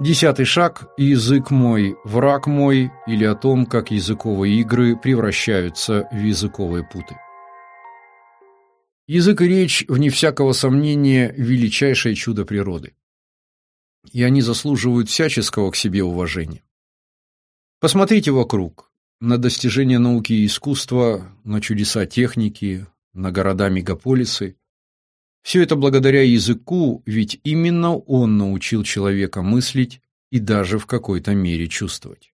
Десятый шаг «Язык мой, враг мой» или о том, как языковые игры превращаются в языковые путы. Язык и речь, вне всякого сомнения, величайшее чудо природы. И они заслуживают всяческого к себе уважения. Посмотрите вокруг, на достижения науки и искусства, на чудеса техники, на города-мегаполисы. Все это благодаря языку, ведь именно он научил человека мыслить и даже в какой-то мере чувствовать.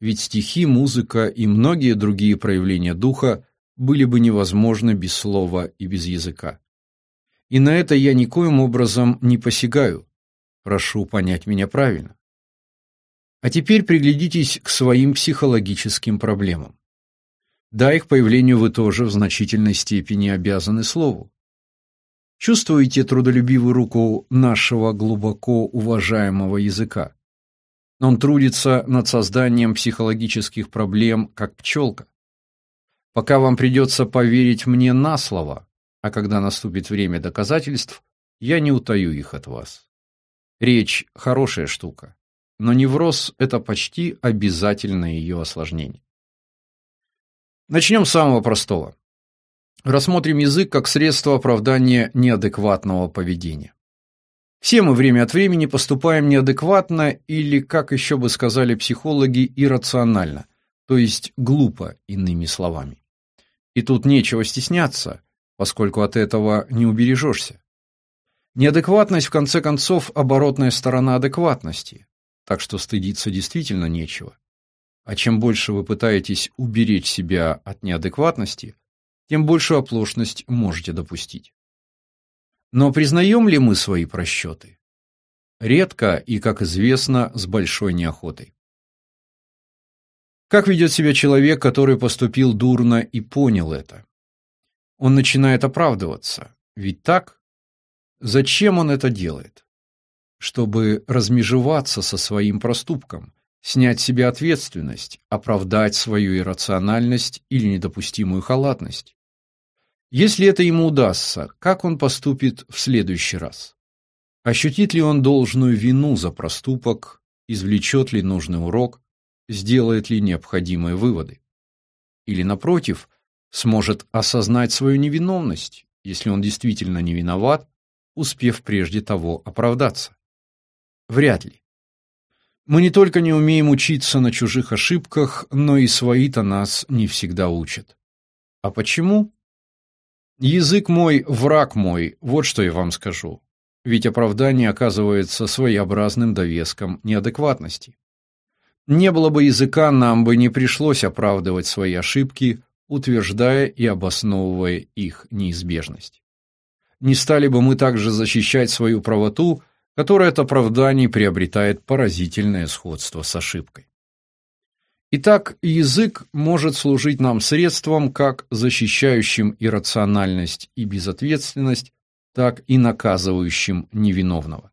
Ведь стихи, музыка и многие другие проявления духа были бы невозможны без слова и без языка. И на это я никоим образом не посягаю. Прошу понять меня правильно. А теперь приглядитесь к своим психологическим проблемам. Да, их появлению вы тоже в значительной степени обязаны слову. Чувствуете трудолюбивую руку нашего глубоко уважаемого языка? Он трудится над созданием психологических проблем, как пчелка. Пока вам придется поверить мне на слово, а когда наступит время доказательств, я не утаю их от вас. Речь – хорошая штука, но невроз – это почти обязательное ее осложнение. Начнем с самого простого. Рассмотрим язык как средство оправдания неадекватного поведения. Все мы время от времени поступаем неадекватно или, как еще бы сказали психологи, иррационально, то есть глупо, иными словами. И тут нечего стесняться, поскольку от этого не убережешься. Неадекватность, в конце концов, оборотная сторона адекватности, так что стыдиться действительно нечего. А чем больше вы пытаетесь уберечь себя от неадекватности, тем большую оплошность можете допустить. Но признаем ли мы свои просчеты? Редко и, как известно, с большой неохотой. Как ведет себя человек, который поступил дурно и понял это? Он начинает оправдываться. Ведь так? Зачем он это делает? Чтобы размежеваться со своим проступком, снять с себя ответственность, оправдать свою иррациональность или недопустимую халатность. Если это ему удастся, как он поступит в следующий раз? Ощутит ли он должную вину за проступок, извлечет ли нужный урок, сделает ли необходимые выводы. Или, напротив, сможет осознать свою невиновность, если он действительно не виноват, успев прежде того оправдаться. Вряд ли. Мы не только не умеем учиться на чужих ошибках, но и свои-то нас не всегда учат. А почему? Язык мой – враг мой, вот что я вам скажу. Ведь оправдание оказывается своеобразным довеском неадекватности. Не было бы языка, нам бы не пришлось оправдывать свои ошибки, утверждая и обосновывая их неизбежность. Не стали бы мы также защищать свою правоту, которая от оправданий приобретает поразительное сходство с ошибкой. Итак, язык может служить нам средством, как защищающим иррациональность и безответственность, так и наказывающим невиновного.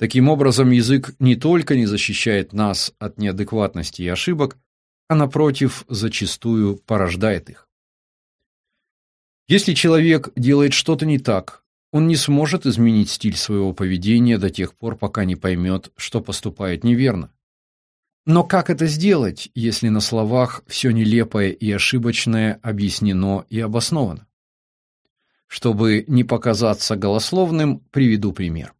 Таким образом, язык не только не защищает нас от неадекватности и ошибок, а напротив, зачастую порождает их. Если человек делает что-то не так, он не сможет изменить стиль своего поведения до тех пор, пока не поймет, что поступает неверно. Но как это сделать, если на словах все нелепое и ошибочное объяснено и обосновано? Чтобы не показаться голословным, приведу пример.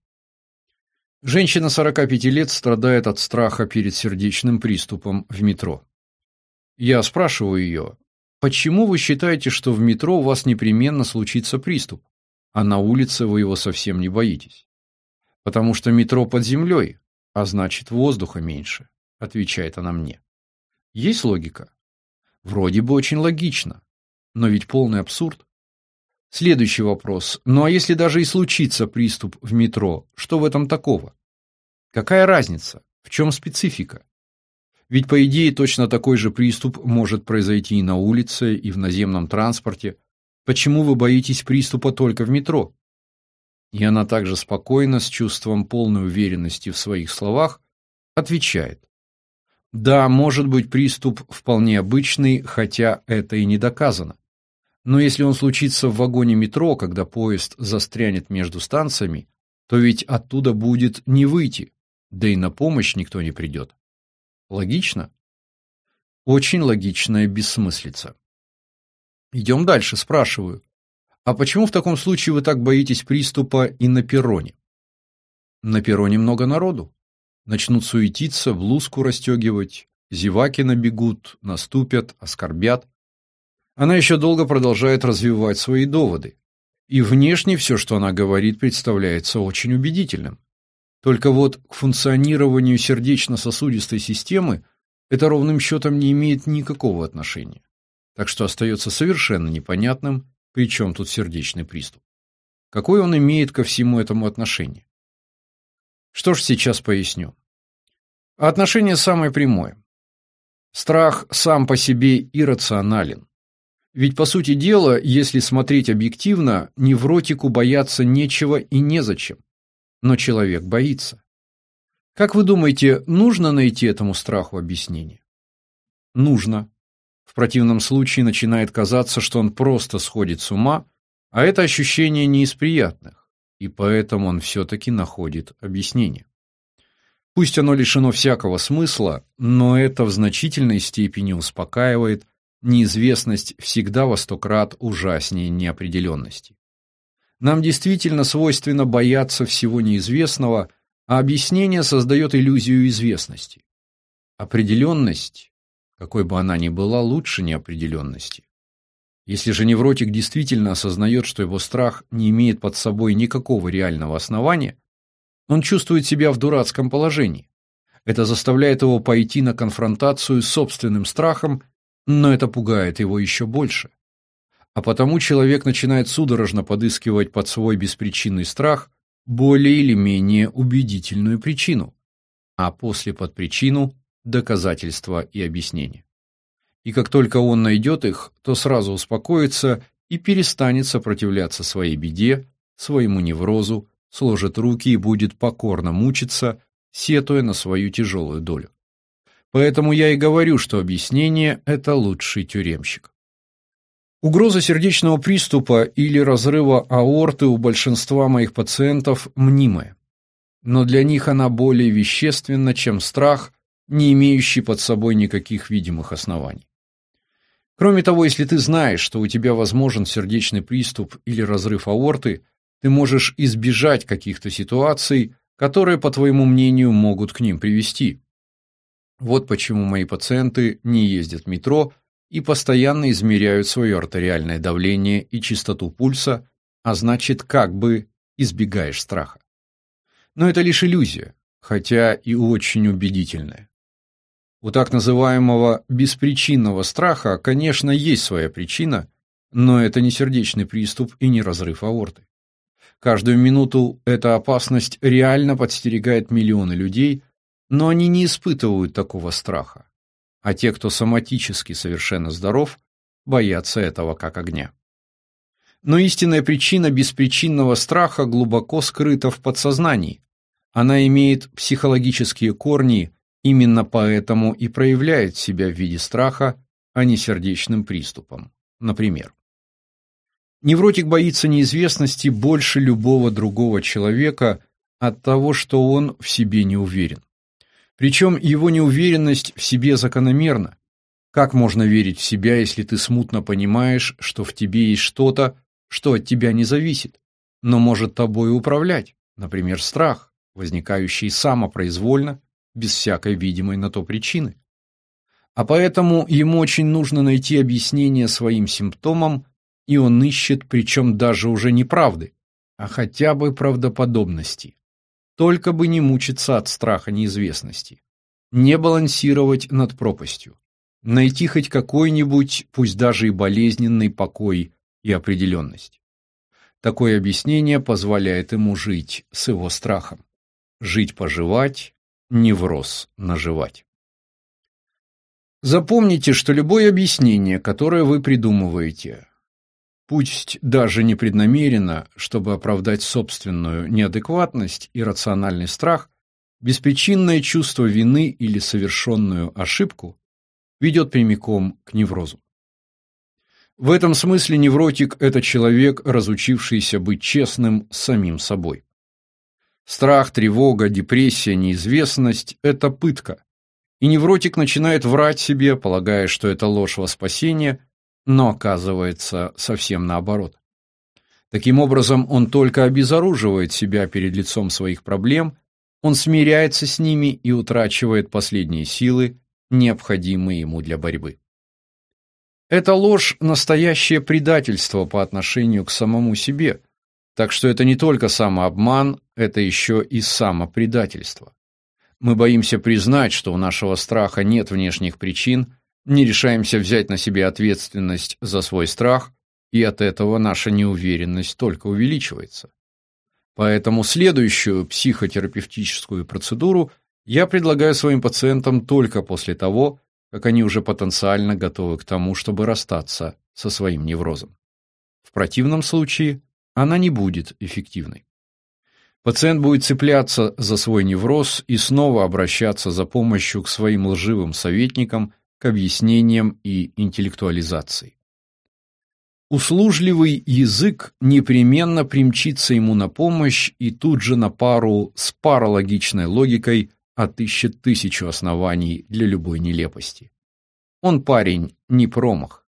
Женщина 45 лет страдает от страха перед сердечным приступом в метро. Я спрашиваю ее, почему вы считаете, что в метро у вас непременно случится приступ, а на улице вы его совсем не боитесь? Потому что метро под землей, а значит воздуха меньше, отвечает она мне. Есть логика? Вроде бы очень логично, но ведь полный абсурд. Следующий вопрос. Ну а если даже и случится приступ в метро, что в этом такого? Какая разница? В чем специфика? Ведь, по идее, точно такой же приступ может произойти и на улице, и в наземном транспорте. Почему вы боитесь приступа только в метро? И она также спокойно, с чувством полной уверенности в своих словах, отвечает. Да, может быть приступ вполне обычный, хотя это и не доказано. Но если он случится в вагоне метро, когда поезд застрянет между станциями, то ведь оттуда будет не выйти. да и на помощь никто не придет. Логично? Очень логичная бессмыслица. Идем дальше, спрашиваю. А почему в таком случае вы так боитесь приступа и на перроне? На перроне много народу. Начнут суетиться, блузку расстегивать, зеваки набегут, наступят, оскорбят. Она еще долго продолжает развивать свои доводы. И внешне все, что она говорит, представляется очень убедительным. Только вот к функционированию сердечно-сосудистой системы это ровным счетом не имеет никакого отношения. Так что остается совершенно непонятным, при чем тут сердечный приступ. Какое он имеет ко всему этому отношение? Что ж, сейчас поясню. отношение самое прямое. Страх сам по себе иррационален. Ведь, по сути дела, если смотреть объективно, невротику бояться нечего и незачем. Но человек боится. Как вы думаете, нужно найти этому страху объяснение? Нужно. В противном случае начинает казаться, что он просто сходит с ума, а это ощущение не из приятных, и поэтому он все-таки находит объяснение. Пусть оно лишено всякого смысла, но это в значительной степени успокаивает Неизвестность всегда во сто крат ужаснее неопределенности. Нам действительно свойственно бояться всего неизвестного, а объяснение создает иллюзию известности. Определенность, какой бы она ни была, лучше неопределенности. Если же невротик действительно осознает, что его страх не имеет под собой никакого реального основания, он чувствует себя в дурацком положении. Это заставляет его пойти на конфронтацию с собственным страхом но это пугает его еще больше. А потому человек начинает судорожно подыскивать под свой беспричинный страх более или менее убедительную причину, а после под причину – доказательства и объяснения. И как только он найдет их, то сразу успокоится и перестанет сопротивляться своей беде, своему неврозу, сложит руки и будет покорно мучиться, сетуя на свою тяжелую долю. Поэтому я и говорю, что объяснение – это лучший тюремщик. Угроза сердечного приступа или разрыва аорты у большинства моих пациентов мнимая. Но для них она более вещественна, чем страх, не имеющий под собой никаких видимых оснований. Кроме того, если ты знаешь, что у тебя возможен сердечный приступ или разрыв аорты, ты можешь избежать каких-то ситуаций, которые, по твоему мнению, могут к ним привести. Вот почему мои пациенты не ездят в метро и постоянно измеряют свое артериальное давление и частоту пульса, а значит, как бы избегаешь страха. Но это лишь иллюзия, хотя и очень убедительная. У так называемого беспричинного страха, конечно, есть своя причина, но это не сердечный приступ и не разрыв аорты. Каждую минуту эта опасность реально подстерегает миллионы людей, но они не испытывают такого страха. А те, кто соматически совершенно здоров, боятся этого как огня. Но истинная причина беспричинного страха глубоко скрыта в подсознании. Она имеет психологические корни, именно поэтому и проявляет себя в виде страха, а не сердечным приступом. Например, невротик боится неизвестности больше любого другого человека от того, что он в себе не уверен. Причем его неуверенность в себе закономерна. Как можно верить в себя, если ты смутно понимаешь, что в тебе есть что-то, что от тебя не зависит, но может тобой управлять, например, страх, возникающий самопроизвольно, без всякой видимой на то причины. А поэтому ему очень нужно найти объяснение своим симптомам, и он ищет, причем даже уже не правды, а хотя бы правдоподобности. Только бы не мучиться от страха неизвестности. Не балансировать над пропастью. Найти хоть какой-нибудь, пусть даже и болезненный покой и определенность. Такое объяснение позволяет ему жить с его страхом. Жить-поживать, невроз наживать. Запомните, что любое объяснение, которое вы придумываете, пусть даже непреднамеренно, чтобы оправдать собственную неадекватность и рациональный страх, беспричинное чувство вины или совершенную ошибку ведет прямиком к неврозу. В этом смысле невротик – это человек, разучившийся быть честным с самим собой. Страх, тревога, депрессия, неизвестность – это пытка. И невротик начинает врать себе, полагая, что это ложь во спасение, но оказывается совсем наоборот. Таким образом, он только обезоруживает себя перед лицом своих проблем, он смиряется с ними и утрачивает последние силы, необходимые ему для борьбы. Эта ложь – настоящее предательство по отношению к самому себе, так что это не только самообман, это еще и самопредательство. Мы боимся признать, что у нашего страха нет внешних причин, не решаемся взять на себя ответственность за свой страх, и от этого наша неуверенность только увеличивается. Поэтому следующую психотерапевтическую процедуру я предлагаю своим пациентам только после того, как они уже потенциально готовы к тому, чтобы расстаться со своим неврозом. В противном случае она не будет эффективной. Пациент будет цепляться за свой невроз и снова обращаться за помощью к своим лживым советникам, к объяснениям и интеллектуализации. Услужливый язык непременно примчится ему на помощь и тут же на пару с паралогичной логикой отыщет тысячу оснований для любой нелепости. Он парень не промах.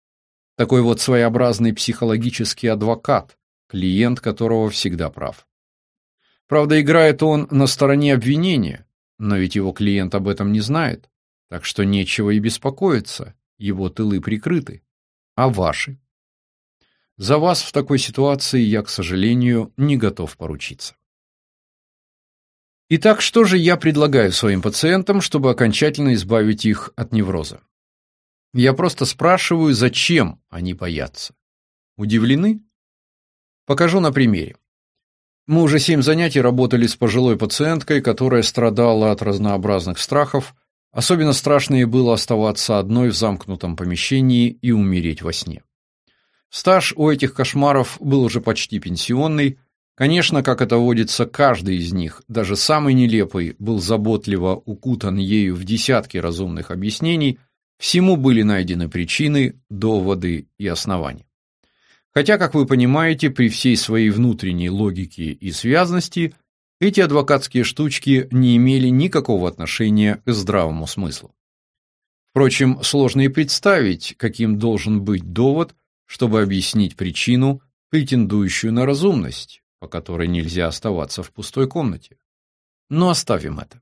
Такой вот своеобразный психологический адвокат, клиент которого всегда прав. Правда, играет он на стороне обвинения, но ведь его клиент об этом не знает, так что нечего и беспокоиться, его тылы прикрыты. А ваши? За вас в такой ситуации я, к сожалению, не готов поручиться. Итак, что же я предлагаю своим пациентам, чтобы окончательно избавить их от невроза? Я просто спрашиваю, зачем они боятся. Удивлены? Покажу на примере. Мы уже семь занятий работали с пожилой пациенткой, которая страдала от разнообразных страхов. Особенно страшно было оставаться одной в замкнутом помещении и умереть во сне. Стаж у этих кошмаров был уже почти пенсионный. Конечно, как это водится, каждый из них, даже самый нелепый, был заботливо укутан ею в десятки разумных объяснений, всему были найдены причины, доводы и основания. Хотя, как вы понимаете, при всей своей внутренней логике и связности, эти адвокатские штучки не имели никакого отношения к здравому смыслу. Впрочем, сложно и представить, каким должен быть довод – чтобы объяснить причину, претендующую на разумность, по которой нельзя оставаться в пустой комнате. Но оставим это.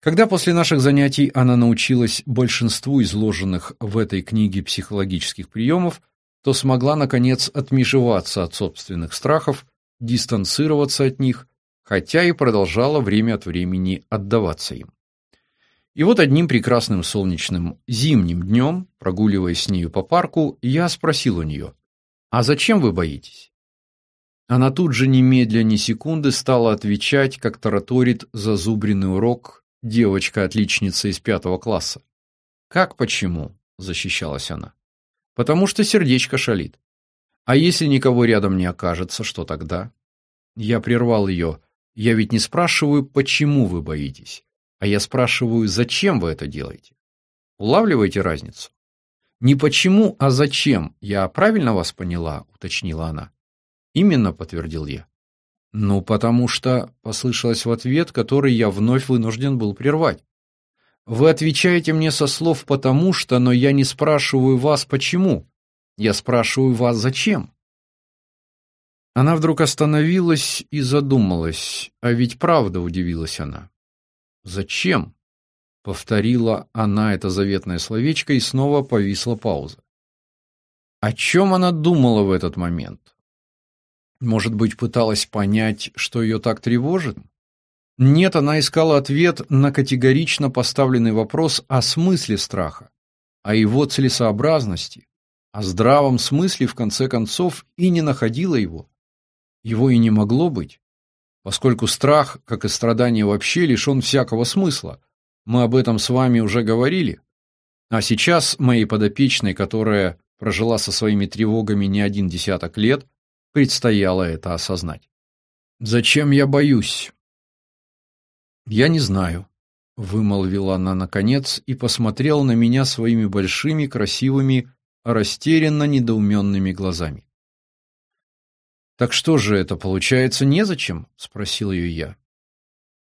Когда после наших занятий она научилась большинству изложенных в этой книге психологических приемов, то смогла, наконец, отмежеваться от собственных страхов, дистанцироваться от них, хотя и продолжала время от времени отдаваться им. И вот одним прекрасным солнечным зимним днем, прогуливаясь с нею по парку, я спросил у нее, «А зачем вы боитесь?» Она тут же немедля ни секунды стала отвечать, как тараторит зазубренный урок девочка-отличница из пятого класса. «Как почему?» – защищалась она. «Потому что сердечко шалит. А если никого рядом не окажется, что тогда?» Я прервал ее. «Я ведь не спрашиваю, почему вы боитесь. А я спрашиваю, зачем вы это делаете? Улавливаете разницу? Не почему, а зачем. Я правильно вас поняла, уточнила она. Именно, подтвердил я. Ну, потому что, послышалось в ответ, который я вновь вынужден был прервать. Вы отвечаете мне со слов «потому что», но я не спрашиваю вас «почему». Я спрашиваю вас «зачем». Она вдруг остановилась и задумалась, а ведь правда удивилась она. «Зачем?» — повторила она это заветное словечко, и снова повисла пауза. О чем она думала в этот момент? Может быть, пыталась понять, что ее так тревожит? Нет, она искала ответ на категорично поставленный вопрос о смысле страха, о его целесообразности, о здравом смысле, в конце концов, и не находила его. Его и не могло быть поскольку страх, как и страдание вообще, лишен всякого смысла. Мы об этом с вами уже говорили. А сейчас моей подопечной, которая прожила со своими тревогами не один десяток лет, предстояло это осознать. «Зачем я боюсь?» «Я не знаю», — вымолвила она наконец и посмотрела на меня своими большими, красивыми, растерянно недоуменными глазами. Так что же это получается незачем? спросил ее я.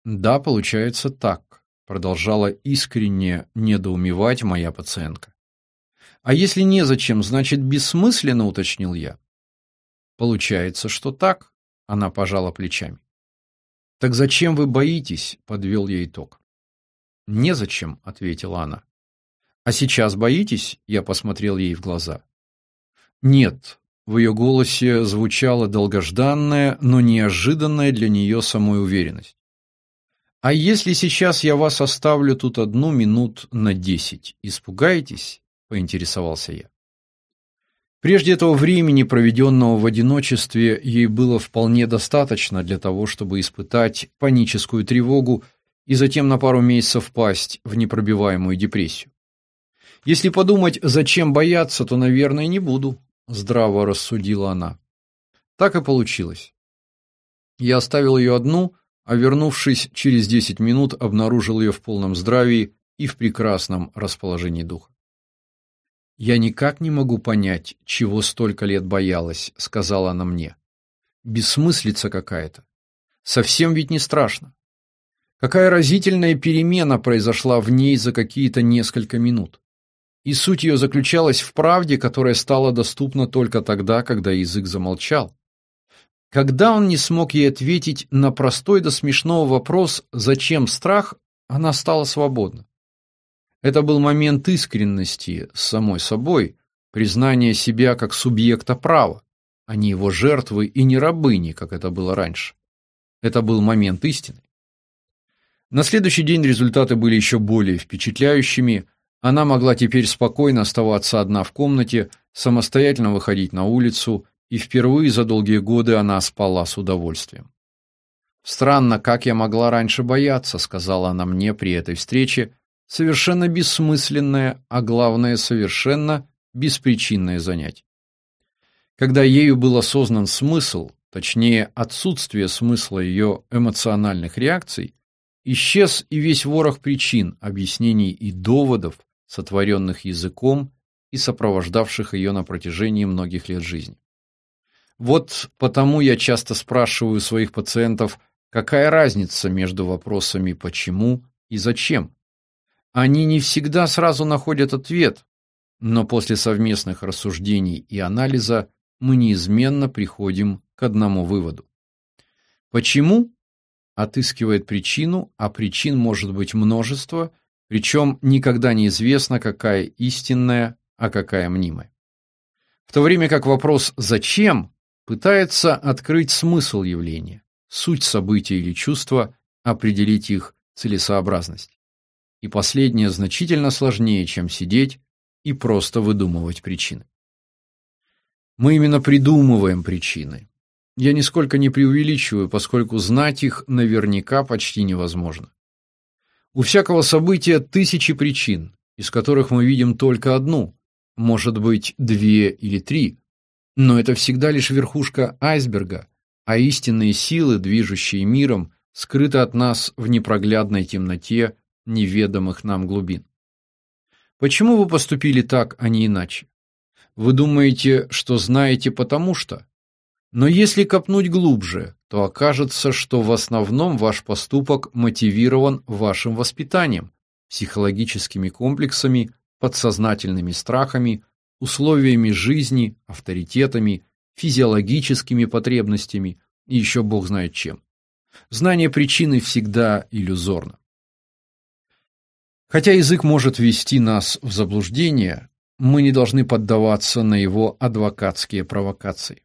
Да, получается так, продолжала искренне недоумевать моя пациентка. А если незачем, значит бессмысленно, уточнил я. Получается, что так, она пожала плечами. Так зачем вы боитесь? подвел я итог. Незачем, ответила она. А сейчас боитесь? Я посмотрел ей в глаза. Нет, в ее голосе звучала долгожданная, но неожиданная для нее самой уверенность. А если сейчас я вас оставлю тут одну минут на десять, испугаетесь? поинтересовался я. Прежде этого времени, проведенного в одиночестве, ей было вполне достаточно для того, чтобы испытать паническую тревогу и затем на пару месяцев впасть в непробиваемую депрессию. Если подумать, зачем бояться, то, наверное, не буду, здраво рассудила она. Так и получилось. Я оставил ее одну, а вернувшись через десять минут, обнаружил ее в полном здравии и в прекрасном расположении духа. Я никак не могу понять, чего столько лет боялась, сказала она мне. Бессмыслица какая-то. Совсем ведь не страшно. Какая разительная перемена произошла в ней за какие-то несколько минут. И суть ее заключалась в правде, которая стала доступна только тогда, когда язык замолчал. Когда он не смог ей ответить на простой до смешного вопрос «Зачем страх?», она стала свободна. Это был момент искренности с самой собой, признания себя как субъекта права, а не его жертвы и не рабыни, как это было раньше. Это был момент истины. На следующий день результаты были еще более впечатляющими – она могла теперь спокойно оставаться одна в комнате, самостоятельно выходить на улицу, и впервые за долгие годы она спала с удовольствием. «Странно, как я могла раньше бояться», — сказала она мне при этой встрече, совершенно бессмысленное, а главное, совершенно беспричинное занятие. Когда ею был осознан смысл, точнее, отсутствие смысла ее эмоциональных реакций, исчез и весь ворох причин, объяснений и доводов, сотворенных языком и сопровождавших ее на протяжении многих лет жизни. Вот потому я часто спрашиваю своих пациентов, какая разница между вопросами «почему» и «зачем?». Они не всегда сразу находят ответ, но после совместных рассуждений и анализа мы неизменно приходим к одному выводу. Почему отыскивает причину, а причин может быть множество – причем никогда не известно, какая истинная, а какая мнимая. В то время как вопрос «зачем» пытается открыть смысл явления, суть события или чувства, определить их целесообразность. И последнее значительно сложнее, чем сидеть и просто выдумывать причины. Мы именно придумываем причины. Я нисколько не преувеличиваю, поскольку знать их наверняка почти невозможно. У всякого события тысячи причин, из которых мы видим только одну, может быть, две или три. Но это всегда лишь верхушка айсберга, а истинные силы, движущие миром, скрыты от нас в непроглядной темноте неведомых нам глубин. Почему вы поступили так, а не иначе? Вы думаете, что знаете потому что? Но если копнуть глубже, то окажется, что в основном ваш поступок мотивирован вашим воспитанием, психологическими комплексами, подсознательными страхами, условиями жизни, авторитетами, физиологическими потребностями и еще бог знает чем. Знание причины всегда иллюзорно. Хотя язык может ввести нас в заблуждение, мы не должны поддаваться на его адвокатские провокации.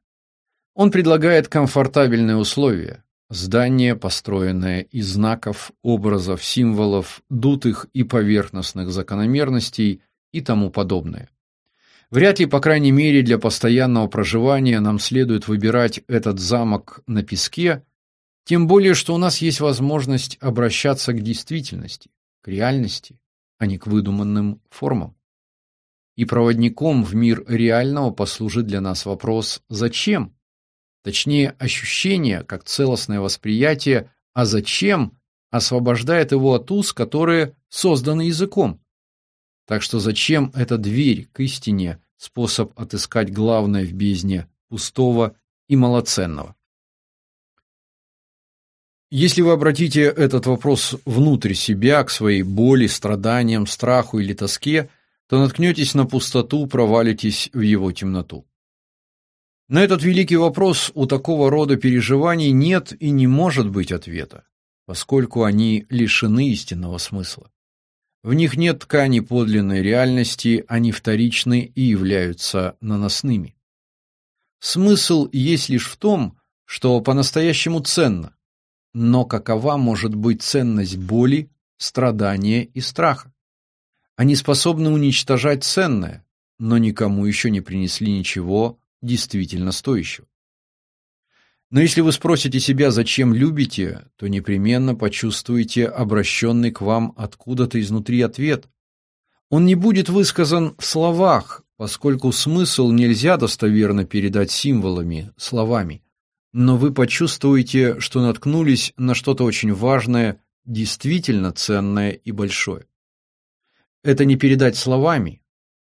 Он предлагает комфортабельные условия. Здание, построенное из знаков, образов, символов, дутых и поверхностных закономерностей и тому подобное. Вряд ли, по крайней мере, для постоянного проживания нам следует выбирать этот замок на песке, тем более, что у нас есть возможность обращаться к действительности, к реальности, а не к выдуманным формам. И проводником в мир реального послужит для нас вопрос «Зачем?», Точнее, ощущение, как целостное восприятие, а зачем, освобождает его от уз, которые созданы языком. Так что зачем эта дверь к истине, способ отыскать главное в бездне пустого и малоценного. Если вы обратите этот вопрос внутрь себя, к своей боли, страданиям, страху или тоске, то наткнетесь на пустоту, провалитесь в его темноту. На этот великий вопрос у такого рода переживаний нет и не может быть ответа, поскольку они лишены истинного смысла. В них нет ткани подлинной реальности, они вторичны и являются наносными. Смысл есть лишь в том, что по-настоящему ценно, но какова может быть ценность боли, страдания и страха? Они способны уничтожать ценное, но никому еще не принесли ничего действительно стоящего. Но если вы спросите себя, зачем любите, то непременно почувствуете обращенный к вам откуда-то изнутри ответ. Он не будет высказан в словах, поскольку смысл нельзя достоверно передать символами, словами. Но вы почувствуете, что наткнулись на что-то очень важное, действительно ценное и большое. Это не передать словами,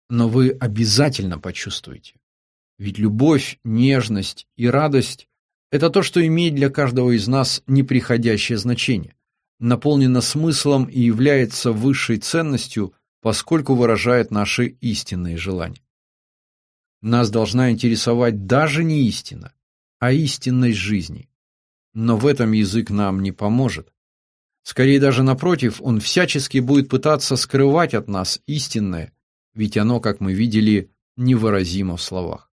но вы обязательно почувствуете. Ведь любовь, нежность и радость это то, что имеет для каждого из нас неприходящее значение, наполнено смыслом и является высшей ценностью, поскольку выражает наши истинные желания. Нас должна интересовать даже не истина, а истинность жизни. Но в этом язык нам не поможет. Скорее даже напротив, он всячески будет пытаться скрывать от нас истинное, ведь оно, как мы видели, невыразимо в словах.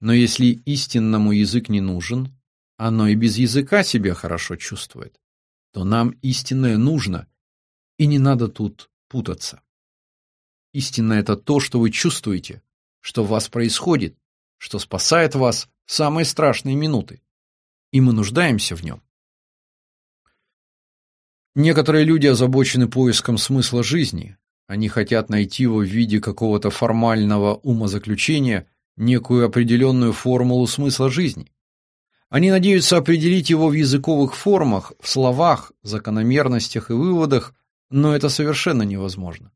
Но если истинному язык не нужен, оно и без языка себя хорошо чувствует, то нам истинное нужно, и не надо тут путаться. Истина – это то, что вы чувствуете, что в вас происходит, что спасает вас в самые страшные минуты, и мы нуждаемся в нем. Некоторые люди озабочены поиском смысла жизни, они хотят найти его в виде какого-то формального умозаключения – некую определенную формулу смысла жизни. Они надеются определить его в языковых формах, в словах, закономерностях и выводах, но это совершенно невозможно.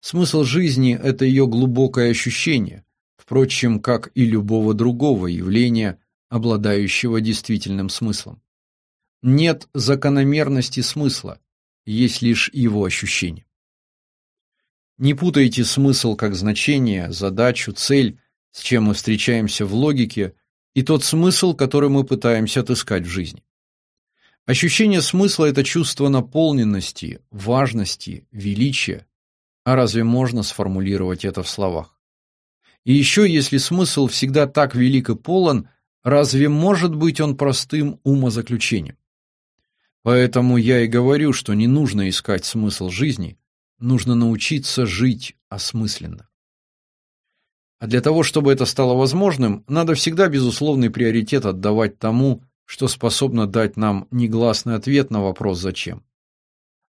Смысл жизни – это ее глубокое ощущение, впрочем, как и любого другого явления, обладающего действительным смыслом. Нет закономерности смысла, есть лишь его ощущение. Не путайте смысл как значение, задачу, цель с чем мы встречаемся в логике, и тот смысл, который мы пытаемся отыскать в жизни. Ощущение смысла – это чувство наполненности, важности, величия. А разве можно сформулировать это в словах? И еще, если смысл всегда так велик и полон, разве может быть он простым умозаключением? Поэтому я и говорю, что не нужно искать смысл жизни, нужно научиться жить осмысленно. А для того, чтобы это стало возможным, надо всегда безусловный приоритет отдавать тому, что способно дать нам негласный ответ на вопрос «зачем?».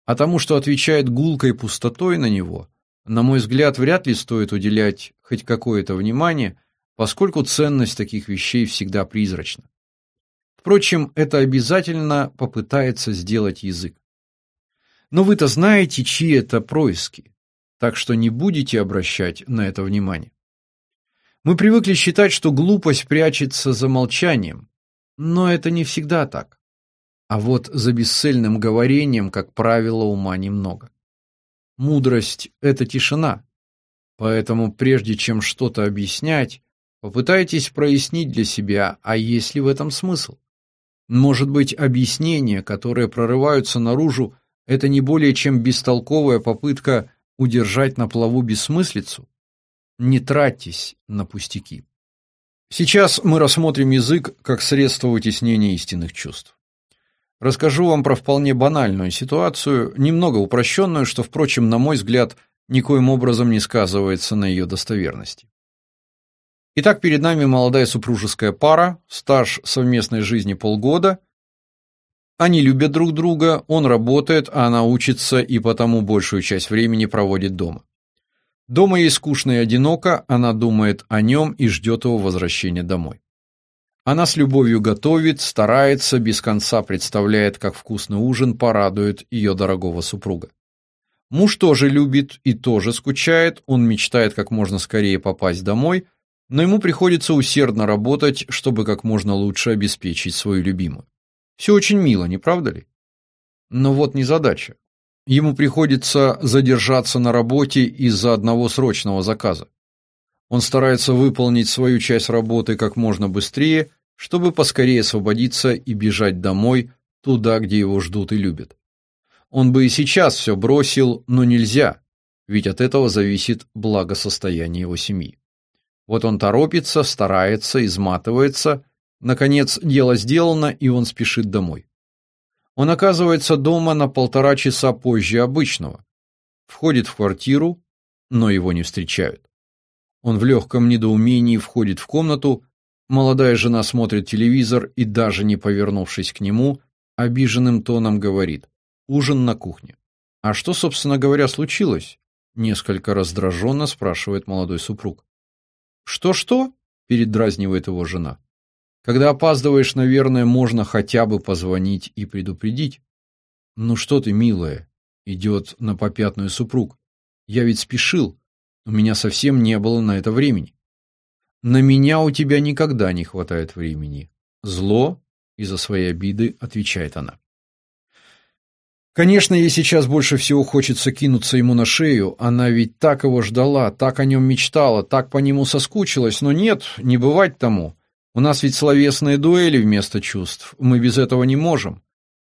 А тому, что отвечает гулкой пустотой на него, на мой взгляд, вряд ли стоит уделять хоть какое-то внимание, поскольку ценность таких вещей всегда призрачна. Впрочем, это обязательно попытается сделать язык. Но вы-то знаете, чьи это происки, так что не будете обращать на это внимание. Мы привыкли считать, что глупость прячется за молчанием, но это не всегда так. А вот за бесцельным говорением, как правило, ума немного. Мудрость – это тишина, поэтому прежде чем что-то объяснять, попытайтесь прояснить для себя, а есть ли в этом смысл. Может быть, объяснения, которые прорываются наружу, это не более чем бестолковая попытка удержать на плаву бессмыслицу? Не тратьтесь на пустяки. Сейчас мы рассмотрим язык как средство вытеснения истинных чувств. Расскажу вам про вполне банальную ситуацию, немного упрощенную, что, впрочем, на мой взгляд, никоим образом не сказывается на ее достоверности. Итак, перед нами молодая супружеская пара, стаж совместной жизни полгода. Они любят друг друга, он работает, а она учится и потому большую часть времени проводит дома. Дома ей скучно и одиноко, она думает о нем и ждет его возвращения домой. Она с любовью готовит, старается, без конца представляет, как вкусный ужин порадует ее дорогого супруга. Муж тоже любит и тоже скучает, он мечтает как можно скорее попасть домой, но ему приходится усердно работать, чтобы как можно лучше обеспечить свою любимую. Все очень мило, не правда ли? Но вот не задача. Ему приходится задержаться на работе из-за одного срочного заказа. Он старается выполнить свою часть работы как можно быстрее, чтобы поскорее освободиться и бежать домой, туда, где его ждут и любят. Он бы и сейчас все бросил, но нельзя, ведь от этого зависит благосостояние его семьи. Вот он торопится, старается, изматывается, наконец дело сделано, и он спешит домой. Он оказывается дома на полтора часа позже обычного. Входит в квартиру, но его не встречают. Он в легком недоумении входит в комнату, молодая жена смотрит телевизор и, даже не повернувшись к нему, обиженным тоном говорит «Ужин на кухне». «А что, собственно говоря, случилось?» Несколько раздраженно спрашивает молодой супруг. «Что-что?» – передразнивает его жена. Когда опаздываешь, наверное, можно хотя бы позвонить и предупредить. Ну что ты, милая, идет на попятную супруг. Я ведь спешил. У меня совсем не было на это времени. На меня у тебя никогда не хватает времени. Зло из-за своей обиды, отвечает она. Конечно, ей сейчас больше всего хочется кинуться ему на шею. Она ведь так его ждала, так о нем мечтала, так по нему соскучилась, но нет, не бывать тому. У нас ведь словесные дуэли вместо чувств. Мы без этого не можем.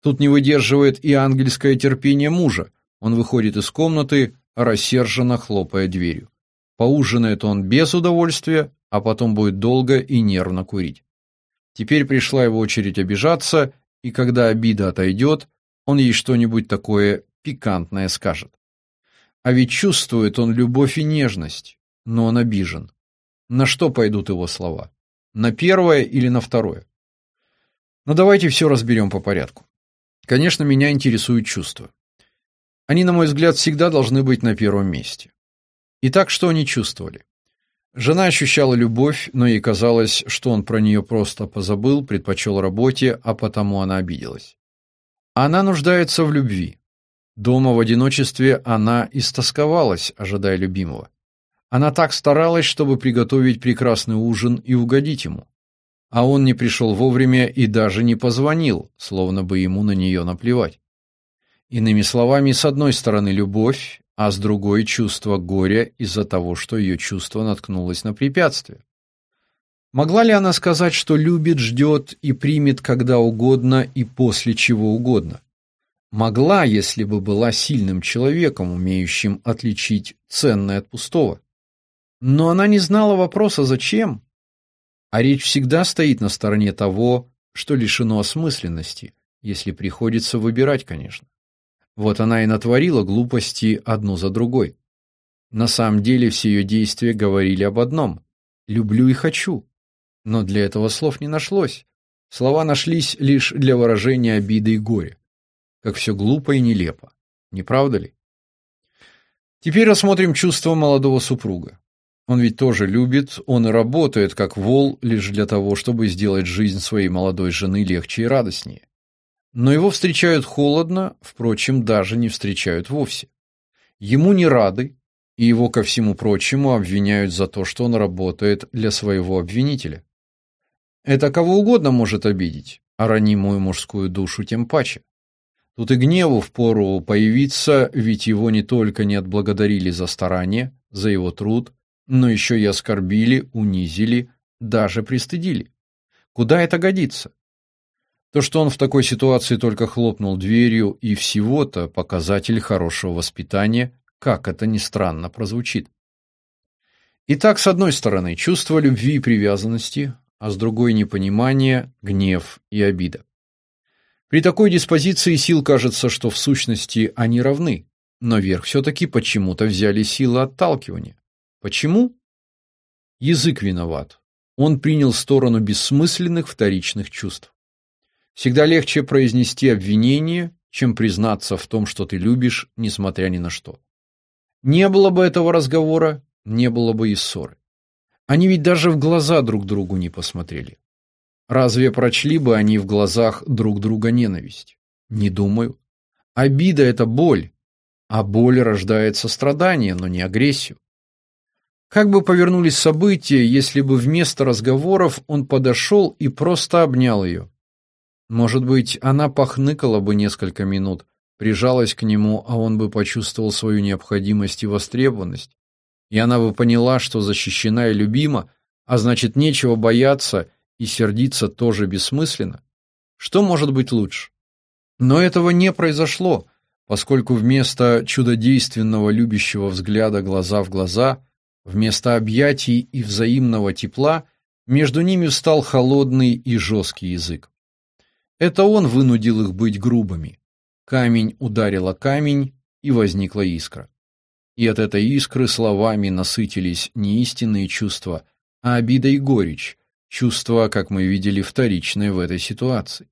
Тут не выдерживает и ангельское терпение мужа. Он выходит из комнаты, рассерженно хлопая дверью. Поужинает он без удовольствия, а потом будет долго и нервно курить. Теперь пришла его очередь обижаться, и когда обида отойдет, он ей что-нибудь такое пикантное скажет. А ведь чувствует он любовь и нежность, но он обижен. На что пойдут его слова? На первое или на второе? Но давайте все разберем по порядку. Конечно, меня интересуют чувства. Они, на мой взгляд, всегда должны быть на первом месте. Итак, что они чувствовали? Жена ощущала любовь, но ей казалось, что он про нее просто позабыл, предпочел работе, а потому она обиделась. Она нуждается в любви. Дома в одиночестве она истосковалась, ожидая любимого. Она так старалась, чтобы приготовить прекрасный ужин и угодить ему. А он не пришел вовремя и даже не позвонил, словно бы ему на нее наплевать. Иными словами, с одной стороны любовь, а с другой чувство горя из-за того, что ее чувство наткнулось на препятствие. Могла ли она сказать, что любит, ждет и примет когда угодно и после чего угодно? Могла, если бы была сильным человеком, умеющим отличить ценное от пустого. Но она не знала вопроса «зачем?». А речь всегда стоит на стороне того, что лишено осмысленности, если приходится выбирать, конечно. Вот она и натворила глупости одну за другой. На самом деле все ее действия говорили об одном – «люблю и хочу». Но для этого слов не нашлось. Слова нашлись лишь для выражения обиды и горя. Как все глупо и нелепо. Не правда ли? Теперь рассмотрим чувства молодого супруга. Он ведь тоже любит, он и работает как вол лишь для того, чтобы сделать жизнь своей молодой жены легче и радостнее. Но его встречают холодно, впрочем, даже не встречают вовсе. Ему не рады, и его ко всему прочему обвиняют за то, что он работает для своего обвинителя. Это кого угодно может обидеть, а ранимую мужскую душу тем паче. Тут и гневу впору появиться, ведь его не только не отблагодарили за старание, за его труд, но еще и оскорбили, унизили, даже пристыдили. Куда это годится? То, что он в такой ситуации только хлопнул дверью и всего-то показатель хорошего воспитания, как это ни странно прозвучит. Итак, с одной стороны, чувство любви и привязанности, а с другой непонимание, гнев и обида. При такой диспозиции сил кажется, что в сущности они равны, но верх все-таки почему-то взяли силы отталкивания. Почему? Язык виноват. Он принял сторону бессмысленных вторичных чувств. Всегда легче произнести обвинение, чем признаться в том, что ты любишь, несмотря ни на что. Не было бы этого разговора, не было бы и ссоры. Они ведь даже в глаза друг другу не посмотрели. Разве прочли бы они в глазах друг друга ненависть? Не думаю. Обида – это боль, а боль рождает сострадание, но не агрессию. Как бы повернулись события, если бы вместо разговоров он подошел и просто обнял ее? Может быть, она похныкала бы несколько минут, прижалась к нему, а он бы почувствовал свою необходимость и востребованность, и она бы поняла, что защищена и любима, а значит, нечего бояться и сердиться тоже бессмысленно. Что может быть лучше? Но этого не произошло, поскольку вместо чудодейственного любящего взгляда глаза в глаза, вместо объятий и взаимного тепла, между ними встал холодный и жесткий язык. Это он вынудил их быть грубыми. Камень ударил о камень, и возникла искра. И от этой искры словами насытились не истинные чувства, а обида и горечь, чувства, как мы видели, вторичные в этой ситуации.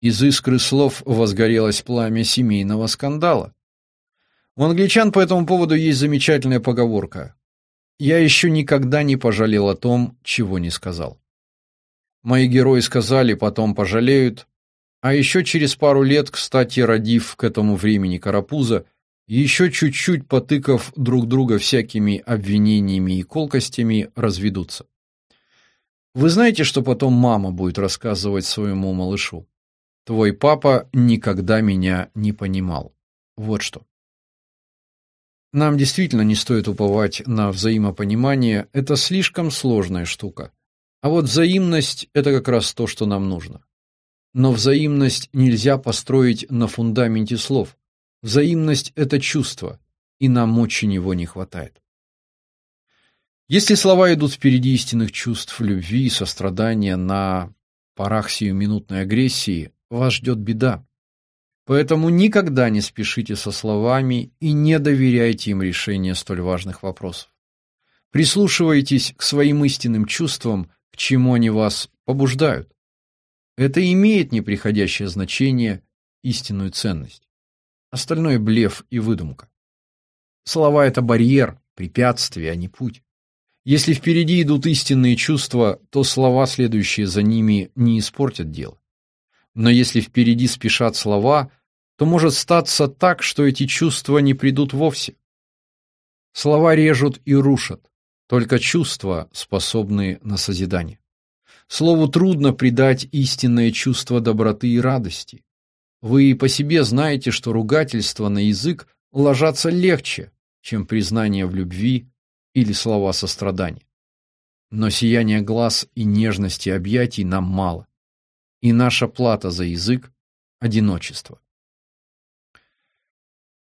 Из искры слов возгорелось пламя семейного скандала. У англичан по этому поводу есть замечательная поговорка «Я еще никогда не пожалел о том, чего не сказал». Мои герои сказали, потом пожалеют. А еще через пару лет, кстати, родив к этому времени карапуза, еще чуть-чуть потыкав друг друга всякими обвинениями и колкостями, разведутся. Вы знаете, что потом мама будет рассказывать своему малышу? Твой папа никогда меня не понимал. Вот что. Нам действительно не стоит уповать на взаимопонимание, это слишком сложная штука. А вот взаимность – это как раз то, что нам нужно. Но взаимность нельзя построить на фундаменте слов. Взаимность – это чувство, и нам очень его не хватает. Если слова идут впереди истинных чувств любви, сострадания на порах сиюминутной агрессии, вас ждет беда. Поэтому никогда не спешите со словами и не доверяйте им решение столь важных вопросов. Прислушивайтесь к своим истинным чувствам к чему они вас побуждают. Это имеет неприходящее значение, истинную ценность. Остальное блеф и выдумка. Слова это барьер, препятствие, а не путь. Если впереди идут истинные чувства, то слова, следующие за ними, не испортят дело. Но если впереди спешат слова, то может статься так, что эти чувства не придут вовсе. Слова режут и рушат, только чувства способны на созидание. Слову трудно придать истинное чувство доброты и радости. Вы по себе знаете, что ругательства на язык ложатся легче, чем признание в любви или слова сострадания. Но сияния глаз и нежности объятий нам мало, и наша плата за язык – одиночество.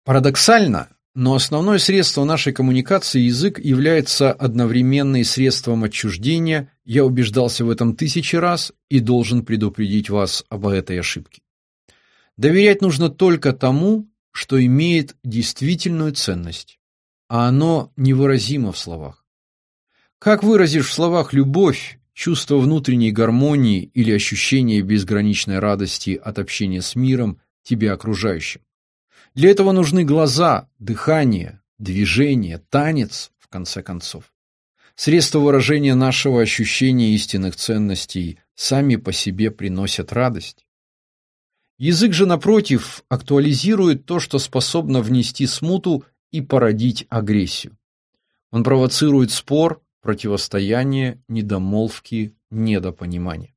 Парадоксально, но основное средство нашей коммуникации язык является одновременно и средством отчуждения. Я убеждался в этом тысячи раз и должен предупредить вас об этой ошибке. Доверять нужно только тому, что имеет действительную ценность, а оно невыразимо в словах. Как выразишь в словах любовь, чувство внутренней гармонии или ощущение безграничной радости от общения с миром, тебе окружающим? Для этого нужны глаза, дыхание, движение, танец, в конце концов. Средства выражения нашего ощущения истинных ценностей сами по себе приносят радость. Язык же, напротив, актуализирует то, что способно внести смуту и породить агрессию. Он провоцирует спор, противостояние, недомолвки, недопонимание.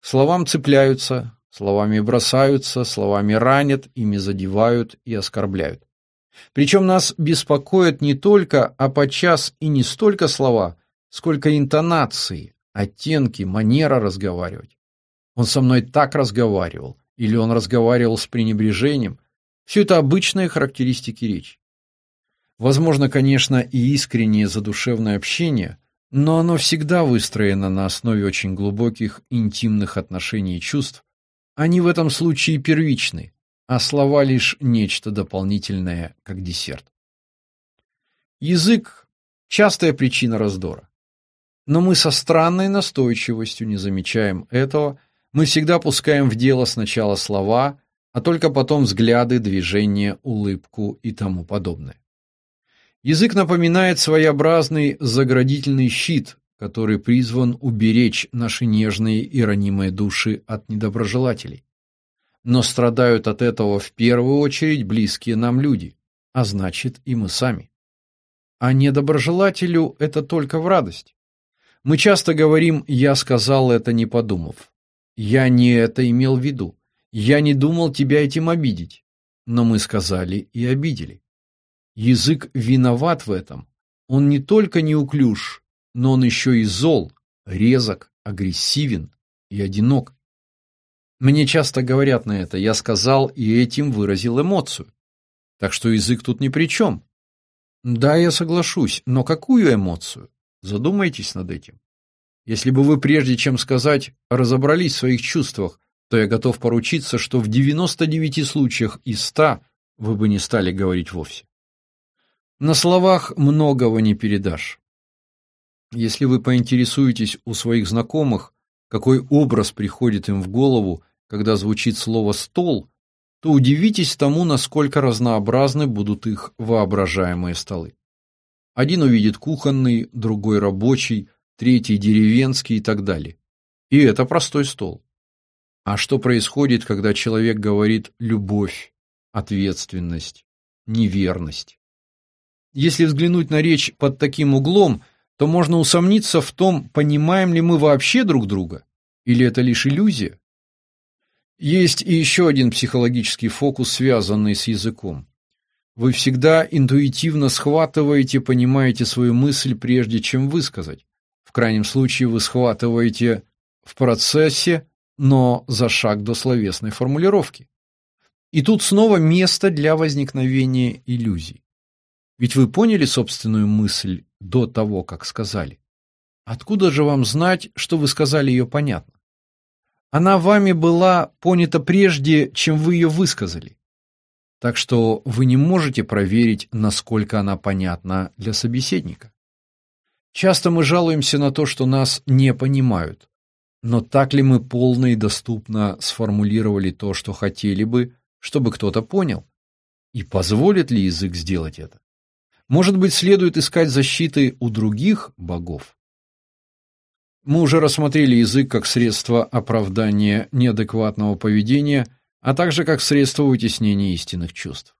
Словам цепляются, Словами бросаются, словами ранят, ими задевают и оскорбляют. Причем нас беспокоят не только, а подчас и не столько слова, сколько интонации, оттенки, манера разговаривать. Он со мной так разговаривал, или он разговаривал с пренебрежением. Все это обычные характеристики речи. Возможно, конечно, и искреннее задушевное общение, но оно всегда выстроено на основе очень глубоких интимных отношений и чувств, они в этом случае первичны, а слова лишь нечто дополнительное, как десерт. Язык – частая причина раздора. Но мы со странной настойчивостью не замечаем этого, мы всегда пускаем в дело сначала слова, а только потом взгляды, движения, улыбку и тому подобное. Язык напоминает своеобразный заградительный щит, который призван уберечь наши нежные и ранимые души от недоброжелателей. Но страдают от этого в первую очередь близкие нам люди, а значит и мы сами. а недоброжелателю это только в радость. Мы часто говорим «я сказал это, не подумав». Я не это имел в виду. Я не думал тебя этим обидеть. Но мы сказали и обидели. Язык виноват в этом. Он не только неуклюж, но он еще и зол, резок, агрессивен и одинок. Мне часто говорят на это, я сказал и этим выразил эмоцию. Так что язык тут ни при чем. Да, я соглашусь, но какую эмоцию? Задумайтесь над этим. Если бы вы прежде чем сказать разобрались в своих чувствах, то я готов поручиться, что в 99 случаях из 100 вы бы не стали говорить вовсе. На словах многого не передашь. Если вы поинтересуетесь у своих знакомых, какой образ приходит им в голову, когда звучит слово «стол», то удивитесь тому, насколько разнообразны будут их воображаемые столы. Один увидит кухонный, другой рабочий, третий деревенский и так далее. И это простой стол. А что происходит, когда человек говорит «любовь», «ответственность», «неверность»? Если взглянуть на речь под таким углом, то можно усомниться в том, понимаем ли мы вообще друг друга, или это лишь иллюзия. Есть и еще один психологический фокус, связанный с языком. Вы всегда интуитивно схватываете, понимаете свою мысль, прежде чем высказать. В крайнем случае вы схватываете в процессе, но за шаг до словесной формулировки. И тут снова место для возникновения иллюзий. Ведь вы поняли собственную мысль до того, как сказали. Откуда же вам знать, что вы сказали ее понятно? Она вами была понята прежде, чем вы ее высказали. Так что вы не можете проверить, насколько она понятна для собеседника. Часто мы жалуемся на то, что нас не понимают. Но так ли мы полно и доступно сформулировали то, что хотели бы, чтобы кто-то понял? И позволит ли язык сделать это? Может быть, следует искать защиты у других богов? Мы уже рассмотрели язык как средство оправдания неадекватного поведения, а также как средство вытеснения истинных чувств.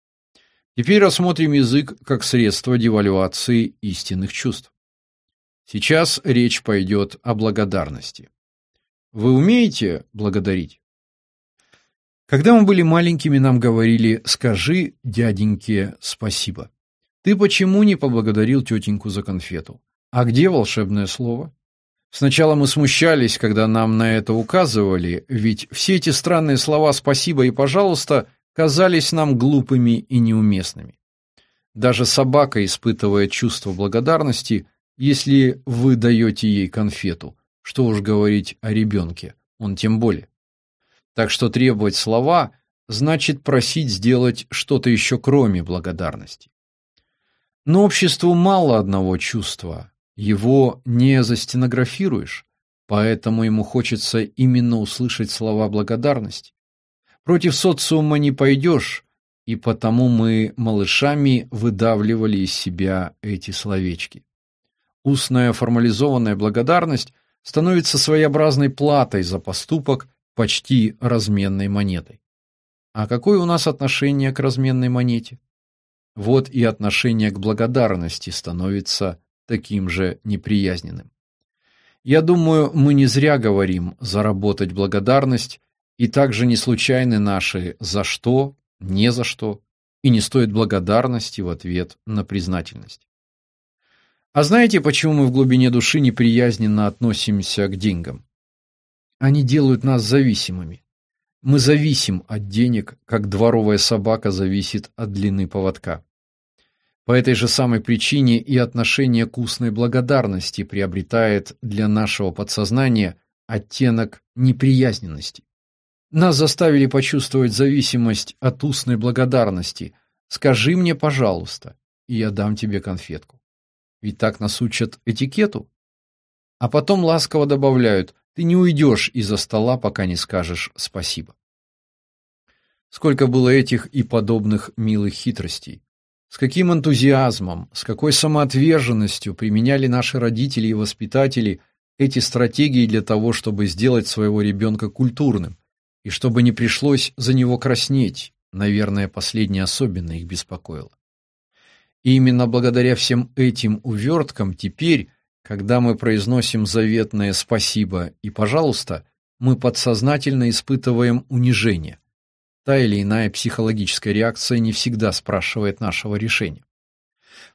Теперь рассмотрим язык как средство девальвации истинных чувств. Сейчас речь пойдет о благодарности. Вы умеете благодарить? Когда мы были маленькими, нам говорили «скажи дяденьке спасибо». Ты почему не поблагодарил тетеньку за конфету? А где волшебное слово? Сначала мы смущались, когда нам на это указывали, ведь все эти странные слова «спасибо» и «пожалуйста» казались нам глупыми и неуместными. Даже собака испытывает чувство благодарности, если вы даете ей конфету. Что уж говорить о ребенке, он тем более. Так что требовать слова значит просить сделать что-то еще кроме благодарности. Но обществу мало одного чувства, его не застенографируешь, поэтому ему хочется именно услышать слова благодарности. Против социума не пойдешь, и потому мы малышами выдавливали из себя эти словечки. Устная формализованная благодарность становится своеобразной платой за поступок, почти разменной монетой. А какое у нас отношение к разменной монете? Вот и отношение к благодарности становится таким же неприязненным. Я думаю, мы не зря говорим заработать благодарность, и также не случайны наши за что, не за что, и не стоит благодарности в ответ на признательность. А знаете, почему мы в глубине души неприязненно относимся к деньгам? Они делают нас зависимыми. Мы зависим от денег, как дворовая собака зависит от длины поводка. По этой же самой причине и отношение к устной благодарности приобретает для нашего подсознания оттенок неприязненности. Нас заставили почувствовать зависимость от устной благодарности. Скажи мне, пожалуйста, и я дам тебе конфетку. Ведь так нас учат этикету. А потом ласково добавляют: ты не уйдешь из-за стола, пока не скажешь спасибо. Сколько было этих и подобных милых хитростей. С каким энтузиазмом, с какой самоотверженностью применяли наши родители и воспитатели эти стратегии для того, чтобы сделать своего ребенка культурным, и чтобы не пришлось за него краснеть, наверное, последнее особенно их беспокоило. И именно благодаря всем этим уверткам теперь, когда мы произносим заветное «спасибо» и «пожалуйста», мы подсознательно испытываем унижение. Та или иная психологическая реакция не всегда спрашивает нашего решения.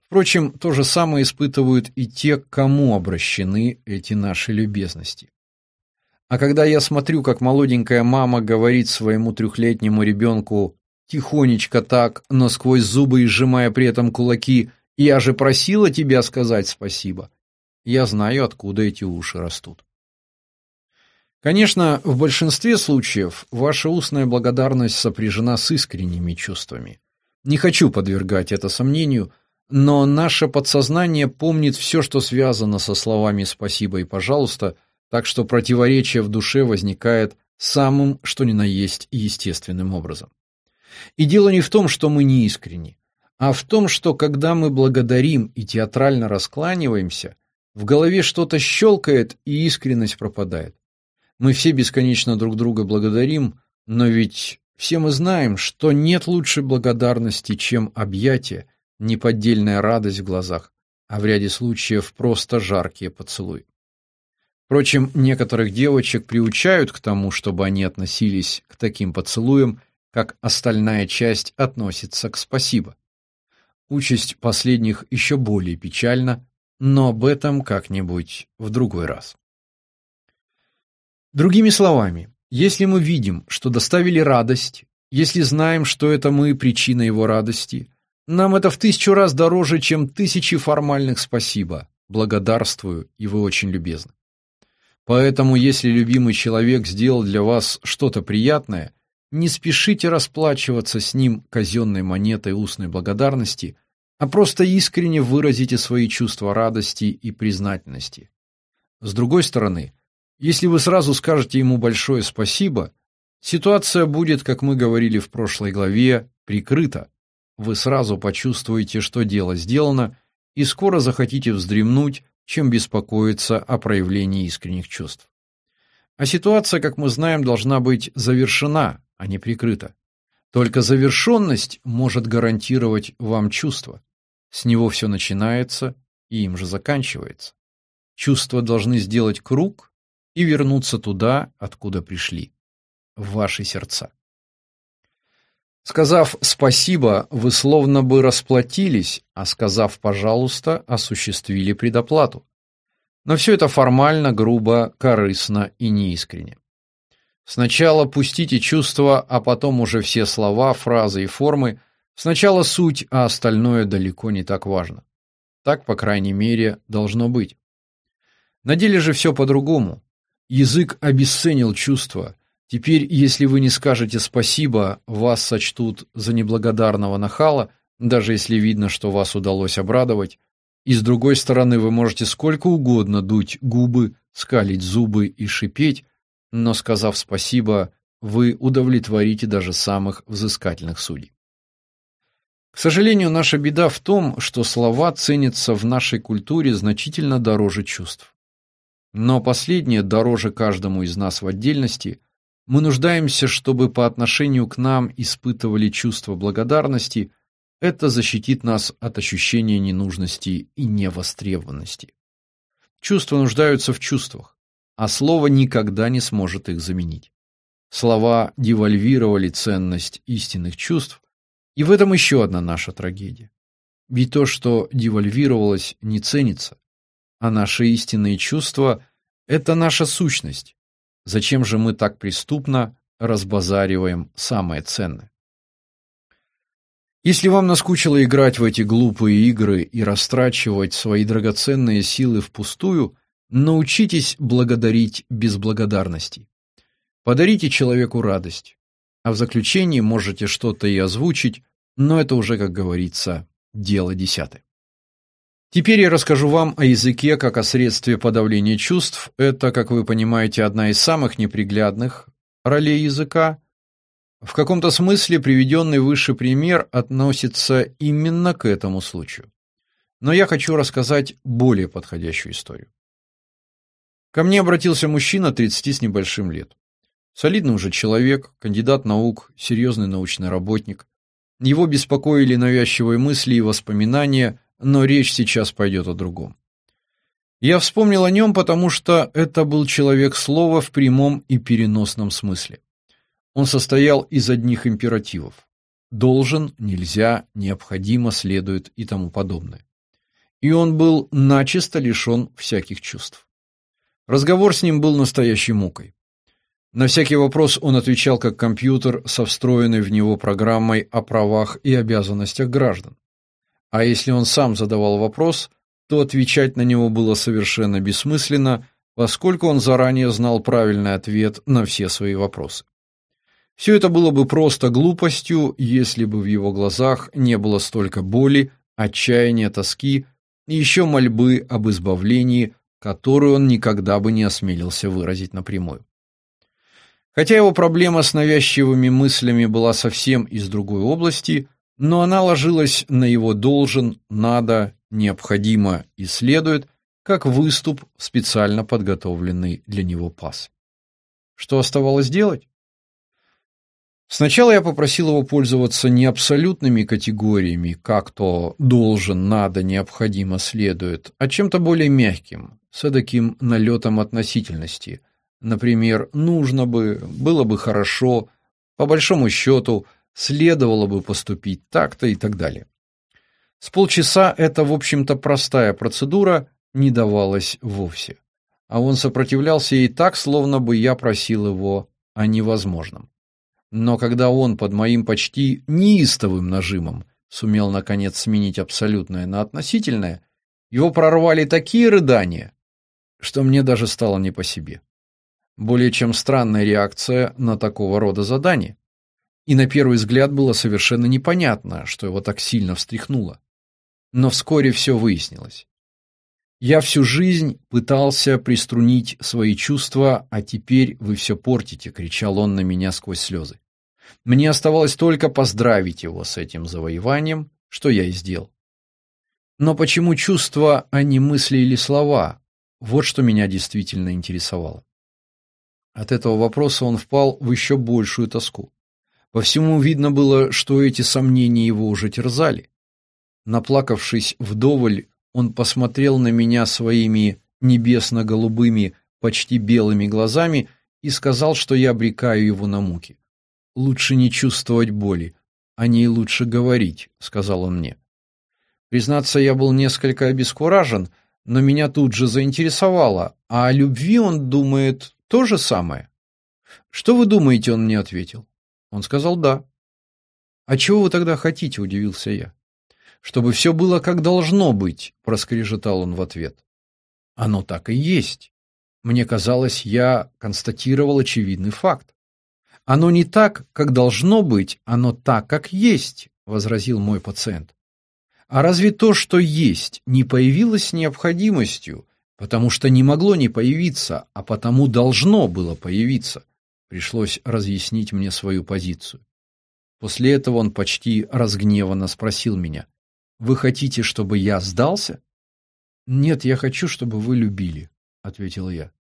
Впрочем, то же самое испытывают и те, к кому обращены эти наши любезности. А когда я смотрю, как молоденькая мама говорит своему трехлетнему ребенку тихонечко так, но сквозь зубы и сжимая при этом кулаки «Я же просила тебя сказать спасибо», я знаю, откуда эти уши растут. Конечно, в большинстве случаев ваша устная благодарность сопряжена с искренними чувствами. Не хочу подвергать это сомнению, но наше подсознание помнит все, что связано со словами «спасибо» и «пожалуйста», так что противоречие в душе возникает самым, что ни на есть, естественным образом. И дело не в том, что мы не искренни, а в том, что когда мы благодарим и театрально раскланиваемся, в голове что-то щелкает и искренность пропадает. Мы все бесконечно друг друга благодарим, но ведь все мы знаем, что нет лучшей благодарности, чем объятие, неподдельная радость в глазах, а в ряде случаев просто жаркие поцелуи. Впрочем, некоторых девочек приучают к тому, чтобы они относились к таким поцелуям, как остальная часть относится к спасибо. Участь последних еще более печальна, но об этом как-нибудь в другой раз. Другими словами, если мы видим, что доставили радость, если знаем, что это мы причина его радости, нам это в тысячу раз дороже, чем тысячи формальных спасибо. Благодарствую, и вы очень любезны. Поэтому, если любимый человек сделал для вас что-то приятное, не спешите расплачиваться с ним казенной монетой устной благодарности, а просто искренне выразите свои чувства радости и признательности. С другой стороны, если вы сразу скажете ему большое спасибо, ситуация будет, как мы говорили в прошлой главе, прикрыта. Вы сразу почувствуете, что дело сделано, и скоро захотите вздремнуть, чем беспокоиться о проявлении искренних чувств. А ситуация, как мы знаем, должна быть завершена, а не прикрыта. Только завершенность может гарантировать вам чувство. С него все начинается и им же заканчивается. Чувства должны сделать круг и вернуться туда, откуда пришли, в ваши сердца. Сказав «спасибо», вы словно бы расплатились, а сказав «пожалуйста», осуществили предоплату. Но все это формально, грубо, корыстно и неискренне. Сначала пустите чувства, а потом уже все слова, фразы и формы. Сначала суть, а остальное далеко не так важно. Так, по крайней мере, должно быть. На деле же все по-другому. Язык обесценил чувства. Теперь, если вы не скажете спасибо, вас сочтут за неблагодарного нахала, даже если видно, что вас удалось обрадовать. И с другой стороны, вы можете сколько угодно дуть губы, скалить зубы и шипеть, но сказав спасибо, вы удовлетворите даже самых взыскательных судей. К сожалению, наша беда в том, что слова ценятся в нашей культуре значительно дороже чувств. Но последнее дороже каждому из нас в отдельности. Мы нуждаемся, чтобы по отношению к нам испытывали чувство благодарности. Это защитит нас от ощущения ненужности и невостребованности. Чувства нуждаются в чувствах, а слово никогда не сможет их заменить. Слова девальвировали ценность истинных чувств, и в этом еще одна наша трагедия. Ведь то, что девальвировалось, не ценится, а наши истинные чувства – это наша сущность. Зачем же мы так преступно разбазариваем самое ценное? Если вам наскучило играть в эти глупые игры и растрачивать свои драгоценные силы впустую, научитесь благодарить без благодарности. Подарите человеку радость, а в заключении можете что-то и озвучить, но это уже, как говорится, дело десятое. Теперь я расскажу вам о языке как о средстве подавления чувств. Это, как вы понимаете, одна из самых неприглядных ролей языка. В каком-то смысле приведенный выше пример относится именно к этому случаю. Но я хочу рассказать более подходящую историю. Ко мне обратился мужчина 30 с небольшим лет. Солидный уже человек, кандидат наук, серьезный научный работник. Его беспокоили навязчивые мысли и воспоминания, но речь сейчас пойдет о другом. Я вспомнил о нем, потому что это был человек слова в прямом и переносном смысле. Он состоял из одних императивов: должен, нельзя, необходимо, следует и тому подобное. И он был начисто лишен всяких чувств. Разговор с ним был настоящей мукой. На всякий вопрос он отвечал как компьютер со встроенной в него программой о правах и обязанностях граждан. А если он сам задавал вопрос, то отвечать на него было совершенно бессмысленно, поскольку он заранее знал правильный ответ на все свои вопросы. Все это было бы просто глупостью, если бы в его глазах не было столько боли, отчаяния, тоски и еще мольбы об избавлении, которую он никогда бы не осмелился выразить напрямую. Хотя его проблема с навязчивыми мыслями была совсем из другой области, но она ложилась на его должен, надо, необходимо и следует, как выступ в специально подготовленный для него пас. Что оставалось делать? Сначала я попросил его пользоваться не абсолютными категориями, как то должен, надо, необходимо, следует, а чем-то более мягким, с таким налетом относительности, Например, нужно бы, было бы хорошо, по большому счету, следовало бы поступить так-то и так далее. С полчаса эта, в общем-то, простая процедура не давалась вовсе. А он сопротивлялся ей так, словно бы я просил его о невозможном. Но когда он под моим почти неистовым нажимом сумел наконец сменить абсолютное на относительное, его прорвали такие рыдания, что мне даже стало не по себе. Более чем странная реакция на такого рода задание. И на первый взгляд было совершенно непонятно, что его так сильно встряхнуло. Но вскоре все выяснилось. Я всю жизнь пытался приструнить свои чувства, а теперь вы все портите, кричал он на меня сквозь слезы. Мне оставалось только поздравить его с этим завоеванием, что я и сделал. Но почему чувства, а не мысли или слова? Вот что меня действительно интересовало. От этого вопроса он впал в еще большую тоску. По всему видно было, что эти сомнения его уже терзали. Наплакавшись вдоволь, он посмотрел на меня своими небесно-голубыми, почти белыми глазами и сказал, что я обрекаю его на муки. «Лучше не чувствовать боли, о ней лучше говорить», — сказал он мне. Признаться, я был несколько обескуражен, но меня тут же заинтересовало, а о любви он думает то же самое. Что вы думаете, он мне ответил. Он сказал да. А чего вы тогда хотите, удивился я. Чтобы все было как должно быть, проскрежетал он в ответ. Оно так и есть. Мне казалось, я констатировал очевидный факт. Оно не так, как должно быть, оно так, как есть, возразил мой пациент. А разве то, что есть, не появилось необходимостью, потому что не могло не появиться, а потому должно было появиться. Пришлось разъяснить мне свою позицию. После этого он почти разгневанно спросил меня: "Вы хотите, чтобы я сдался?" "Нет, я хочу, чтобы вы любили", ответил я.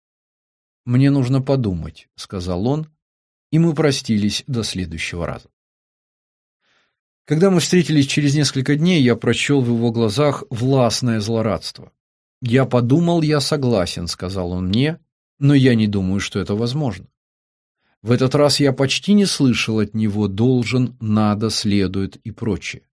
"Мне нужно подумать", сказал он, и мы простились до следующего раза. Когда мы встретились через несколько дней, я прочел в его глазах властное злорадство. «Я подумал, я согласен», — сказал он мне, «но я не думаю, что это возможно». В этот раз я почти не слышал от него «должен», «надо», «следует» и прочее.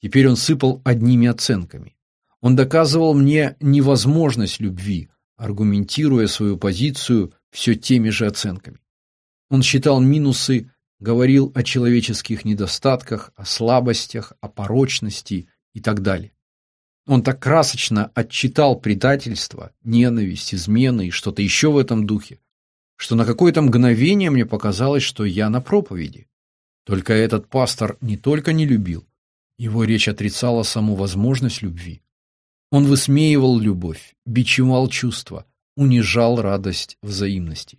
Теперь он сыпал одними оценками. Он доказывал мне невозможность любви, аргументируя свою позицию все теми же оценками. Он считал минусы, говорил о человеческих недостатках, о слабостях, о порочности и так далее. Он так красочно отчитал предательство, ненависть, измены и что-то еще в этом духе, что на какое-то мгновение мне показалось, что я на проповеди. Только этот пастор не только не любил, его речь отрицала саму возможность любви. Он высмеивал любовь, бичевал чувства, унижал радость взаимности.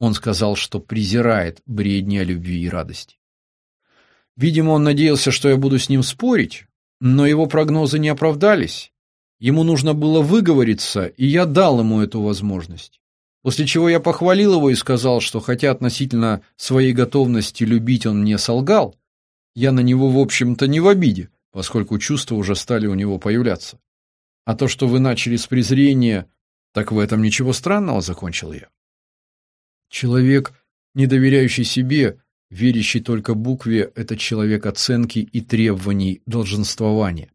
Он сказал, что презирает бредни о любви и радости. Видимо, он надеялся, что я буду с ним спорить, но его прогнозы не оправдались. Ему нужно было выговориться, и я дал ему эту возможность. После чего я похвалил его и сказал, что хотя относительно своей готовности любить он мне солгал, Я на него, в общем-то, не в обиде, поскольку чувства уже стали у него появляться. А то, что вы начали с презрения, так в этом ничего странного, закончил я. Человек, не доверяющий себе, верящий только букве, это человек оценки и требований долженствования.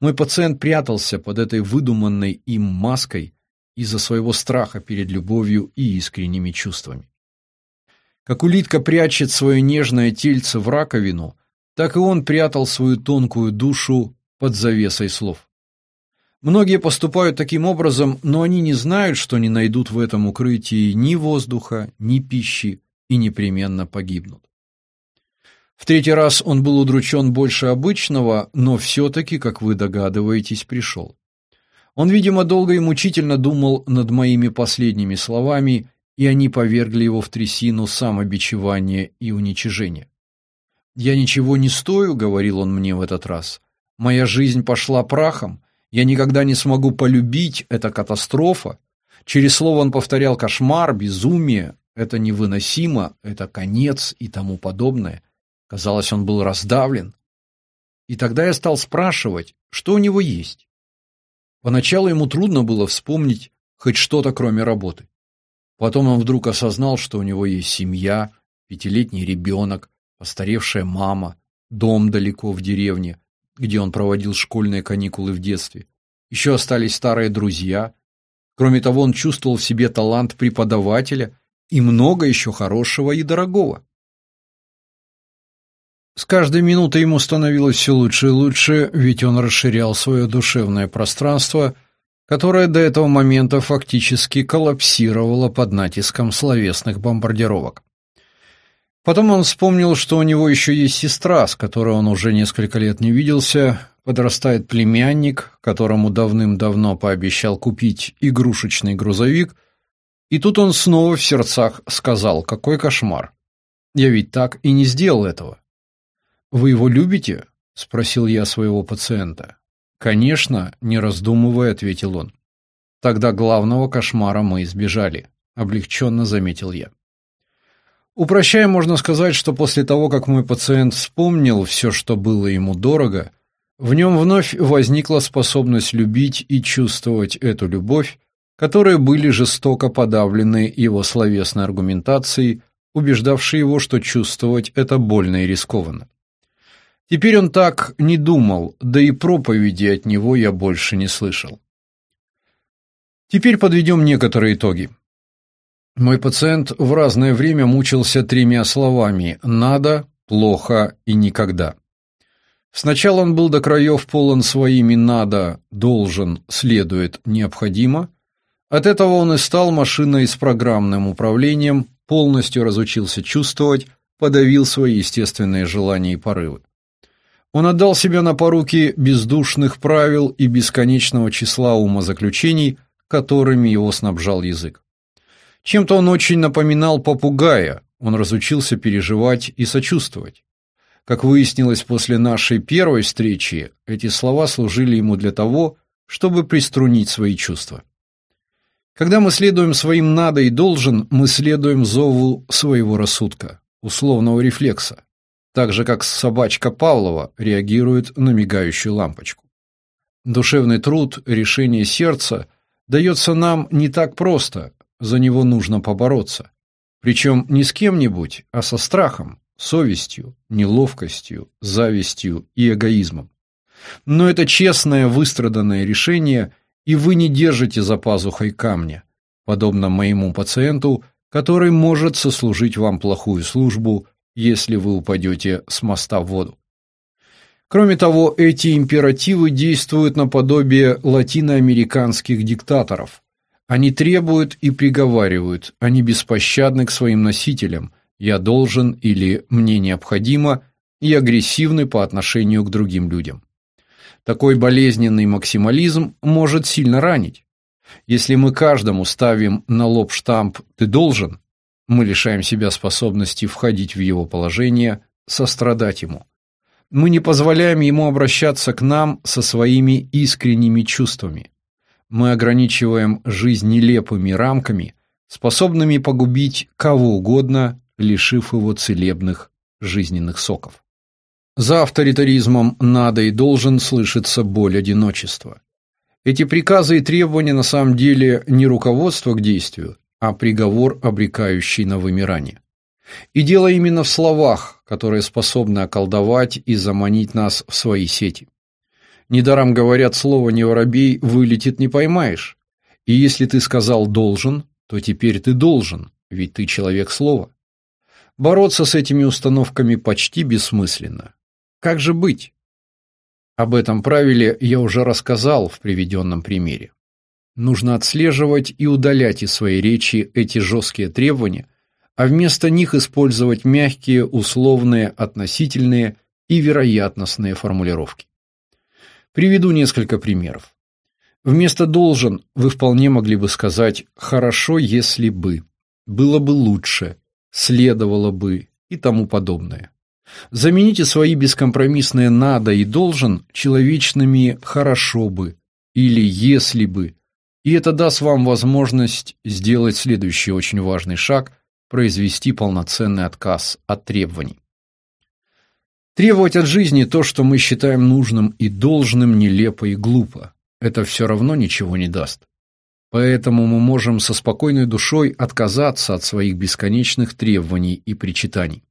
Мой пациент прятался под этой выдуманной им маской из-за своего страха перед любовью и искренними чувствами. Как улитка прячет свое нежное тельце в раковину, так и он прятал свою тонкую душу под завесой слов. Многие поступают таким образом, но они не знают, что не найдут в этом укрытии ни воздуха, ни пищи и непременно погибнут. В третий раз он был удручен больше обычного, но все-таки, как вы догадываетесь, пришел. Он, видимо, долго и мучительно думал над моими последними словами и они повергли его в трясину самобичевания и уничижения. «Я ничего не стою», — говорил он мне в этот раз. «Моя жизнь пошла прахом. Я никогда не смогу полюбить. Это катастрофа». Через слово он повторял «кошмар», «безумие». «Это невыносимо», «это конец» и тому подобное. Казалось, он был раздавлен. И тогда я стал спрашивать, что у него есть. Поначалу ему трудно было вспомнить хоть что-то, кроме работы. Потом он вдруг осознал, что у него есть семья, пятилетний ребенок, постаревшая мама, дом далеко в деревне, где он проводил школьные каникулы в детстве. Еще остались старые друзья. Кроме того, он чувствовал в себе талант преподавателя и много еще хорошего и дорогого. С каждой минутой ему становилось все лучше и лучше, ведь он расширял свое душевное пространство – которая до этого момента фактически коллапсировала под натиском словесных бомбардировок. Потом он вспомнил, что у него еще есть сестра, с которой он уже несколько лет не виделся, подрастает племянник, которому давным-давно пообещал купить игрушечный грузовик, и тут он снова в сердцах сказал, какой кошмар. Я ведь так и не сделал этого. «Вы его любите?» – спросил я своего пациента. «Конечно», — не раздумывая, ответил он. «Тогда главного кошмара мы избежали», — облегченно заметил я. Упрощая, можно сказать, что после того, как мой пациент вспомнил все, что было ему дорого, в нем вновь возникла способность любить и чувствовать эту любовь, которые были жестоко подавлены его словесной аргументацией, убеждавшей его, что чувствовать это больно и рискованно. Теперь он так не думал, да и проповеди от него я больше не слышал. Теперь подведем некоторые итоги. Мой пациент в разное время мучился тремя словами «надо», «плохо» и «никогда». Сначала он был до краев полон своими «надо», «должен», «следует», «необходимо». От этого он и стал машиной с программным управлением, полностью разучился чувствовать, подавил свои естественные желания и порывы. Он отдал себя на поруки бездушных правил и бесконечного числа умозаключений, которыми его снабжал язык. Чем-то он очень напоминал попугая, он разучился переживать и сочувствовать. Как выяснилось после нашей первой встречи, эти слова служили ему для того, чтобы приструнить свои чувства. Когда мы следуем своим «надо» и «должен», мы следуем зову своего рассудка, условного рефлекса так же как собачка Павлова реагирует на мигающую лампочку. Душевный труд, решение сердца дается нам не так просто, за него нужно побороться. Причем не с кем-нибудь, а со страхом, совестью, неловкостью, завистью и эгоизмом. Но это честное, выстраданное решение, и вы не держите за пазухой камня, подобно моему пациенту, который может сослужить вам плохую службу если вы упадете с моста в воду. Кроме того, эти императивы действуют наподобие латиноамериканских диктаторов. Они требуют и приговаривают, они беспощадны к своим носителям «я должен» или «мне необходимо» и агрессивны по отношению к другим людям. Такой болезненный максимализм может сильно ранить. Если мы каждому ставим на лоб штамп «ты должен», мы лишаем себя способности входить в его положение, сострадать ему. Мы не позволяем ему обращаться к нам со своими искренними чувствами. Мы ограничиваем жизнь нелепыми рамками, способными погубить кого угодно, лишив его целебных жизненных соков. За авторитаризмом «надо» и «должен» слышится боль одиночества. Эти приказы и требования на самом деле не руководство к действию, а приговор, обрекающий на вымирание. И дело именно в словах, которые способны околдовать и заманить нас в свои сети. Недаром говорят, слово «не воробей» вылетит не поймаешь. И если ты сказал «должен», то теперь ты должен, ведь ты человек слова. Бороться с этими установками почти бессмысленно. Как же быть? Об этом правиле я уже рассказал в приведенном примере. Нужно отслеживать и удалять из своей речи эти жесткие требования, а вместо них использовать мягкие, условные, относительные и вероятностные формулировки. Приведу несколько примеров. Вместо «должен» вы вполне могли бы сказать «хорошо, если бы», «было бы лучше», «следовало бы» и тому подобное. Замените свои бескомпромиссные «надо» и «должен» человечными «хорошо бы» или «если бы», и это даст вам возможность сделать следующий очень важный шаг – произвести полноценный отказ от требований. Требовать от жизни то, что мы считаем нужным и должным, нелепо и глупо. Это все равно ничего не даст. Поэтому мы можем со спокойной душой отказаться от своих бесконечных требований и причитаний.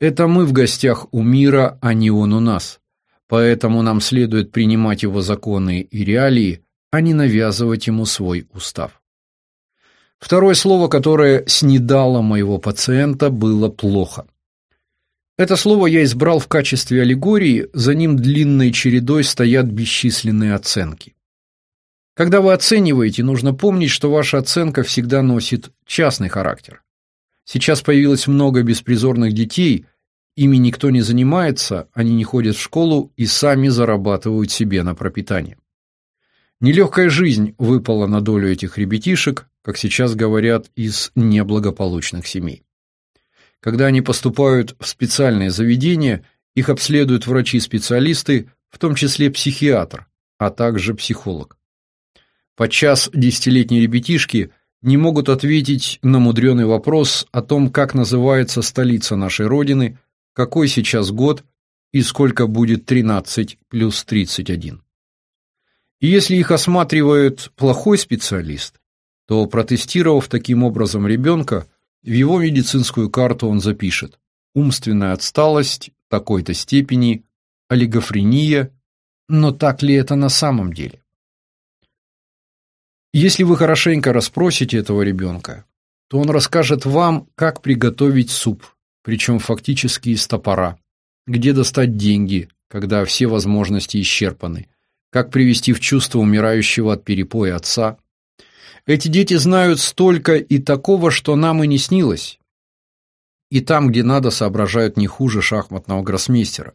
Это мы в гостях у мира, а не он у нас. Поэтому нам следует принимать его законы и реалии, а не навязывать ему свой устав. Второе слово, которое снедало моего пациента, было плохо. Это слово я избрал в качестве аллегории, за ним длинной чередой стоят бесчисленные оценки. Когда вы оцениваете, нужно помнить, что ваша оценка всегда носит частный характер. Сейчас появилось много беспризорных детей, ими никто не занимается, они не ходят в школу и сами зарабатывают себе на пропитание. Нелегкая жизнь выпала на долю этих ребятишек, как сейчас говорят, из неблагополучных семей. Когда они поступают в специальные заведения, их обследуют врачи-специалисты, в том числе психиатр, а также психолог. Подчас десятилетние ребятишки – не могут ответить на мудреный вопрос о том, как называется столица нашей Родины, какой сейчас год и сколько будет 13 плюс 31. И если их осматривает плохой специалист, то, протестировав таким образом ребенка, в его медицинскую карту он запишет умственная отсталость такой-то степени, олигофрения, но так ли это на самом деле? Если вы хорошенько расспросите этого ребенка, то он расскажет вам, как приготовить суп, причем фактически из топора, где достать деньги, когда все возможности исчерпаны, как привести в чувство умирающего от перепоя отца. Эти дети знают столько и такого, что нам и не снилось. И там, где надо, соображают не хуже шахматного гроссмейстера.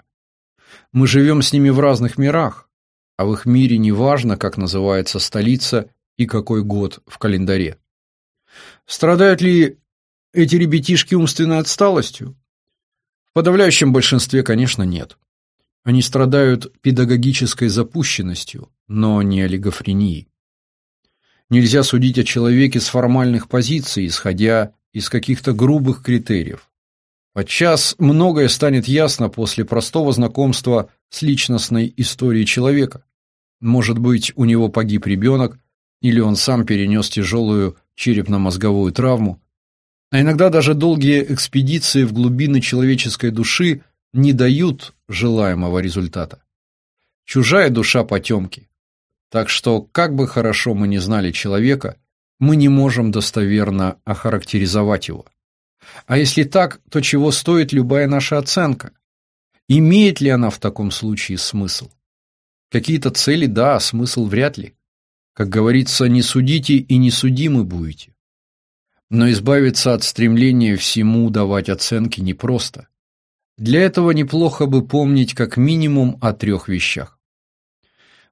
Мы живем с ними в разных мирах, а в их мире не важно, как называется столица и какой год в календаре. Страдают ли эти ребятишки умственной отсталостью? В подавляющем большинстве, конечно, нет. Они страдают педагогической запущенностью, но не олигофренией. Нельзя судить о человеке с формальных позиций, исходя из каких-то грубых критериев. Подчас многое станет ясно после простого знакомства с личностной историей человека. Может быть, у него погиб ребенок, или он сам перенес тяжелую черепно-мозговую травму. А иногда даже долгие экспедиции в глубины человеческой души не дают желаемого результата. Чужая душа потемки. Так что, как бы хорошо мы не знали человека, мы не можем достоверно охарактеризовать его. А если так, то чего стоит любая наша оценка? Имеет ли она в таком случае смысл? Какие-то цели – да, а смысл вряд ли. Как говорится, не судите и не судимы будете. Но избавиться от стремления всему давать оценки непросто. Для этого неплохо бы помнить как минимум о трех вещах.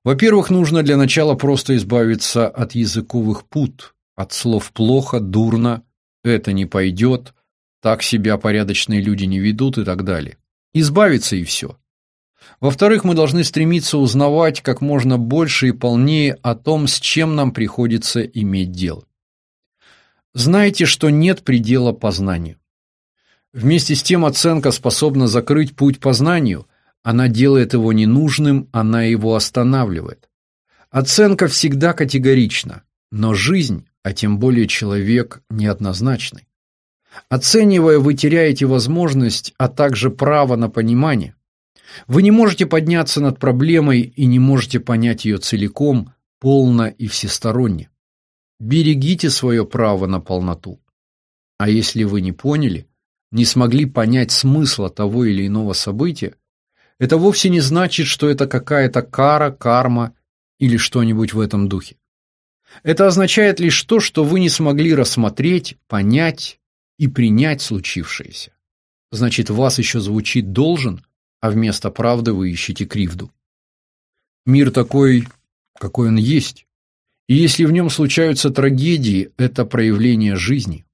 Во-первых, нужно для начала просто избавиться от языковых пут, от слов «плохо», «дурно», «это не пойдет», «так себя порядочные люди не ведут» и так далее. Избавиться и все. Во-вторых, мы должны стремиться узнавать как можно больше и полнее о том, с чем нам приходится иметь дело. Знайте, что нет предела познанию. Вместе с тем оценка способна закрыть путь познанию, она делает его ненужным, она его останавливает. Оценка всегда категорична, но жизнь, а тем более человек, неоднозначный. Оценивая, вы теряете возможность, а также право на понимание. Вы не можете подняться над проблемой и не можете понять ее целиком, полно и всесторонне. Берегите свое право на полноту. А если вы не поняли, не смогли понять смысла того или иного события, это вовсе не значит, что это какая-то кара, карма или что-нибудь в этом духе. Это означает лишь то, что вы не смогли рассмотреть, понять и принять случившееся. Значит, вас еще звучит должен, а вместо правды вы ищете кривду. Мир такой, какой он есть. И если в нем случаются трагедии, это проявление жизни.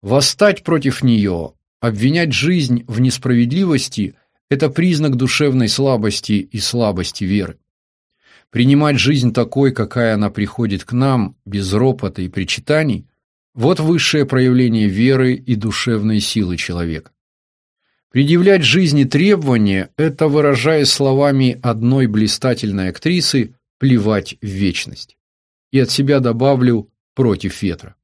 Восстать против нее, обвинять жизнь в несправедливости – это признак душевной слабости и слабости веры. Принимать жизнь такой, какая она приходит к нам, без ропота и причитаний – вот высшее проявление веры и душевной силы человека. Предъявлять жизни требования – это, выражаясь словами одной блистательной актрисы, плевать в вечность. И от себя добавлю против ветра.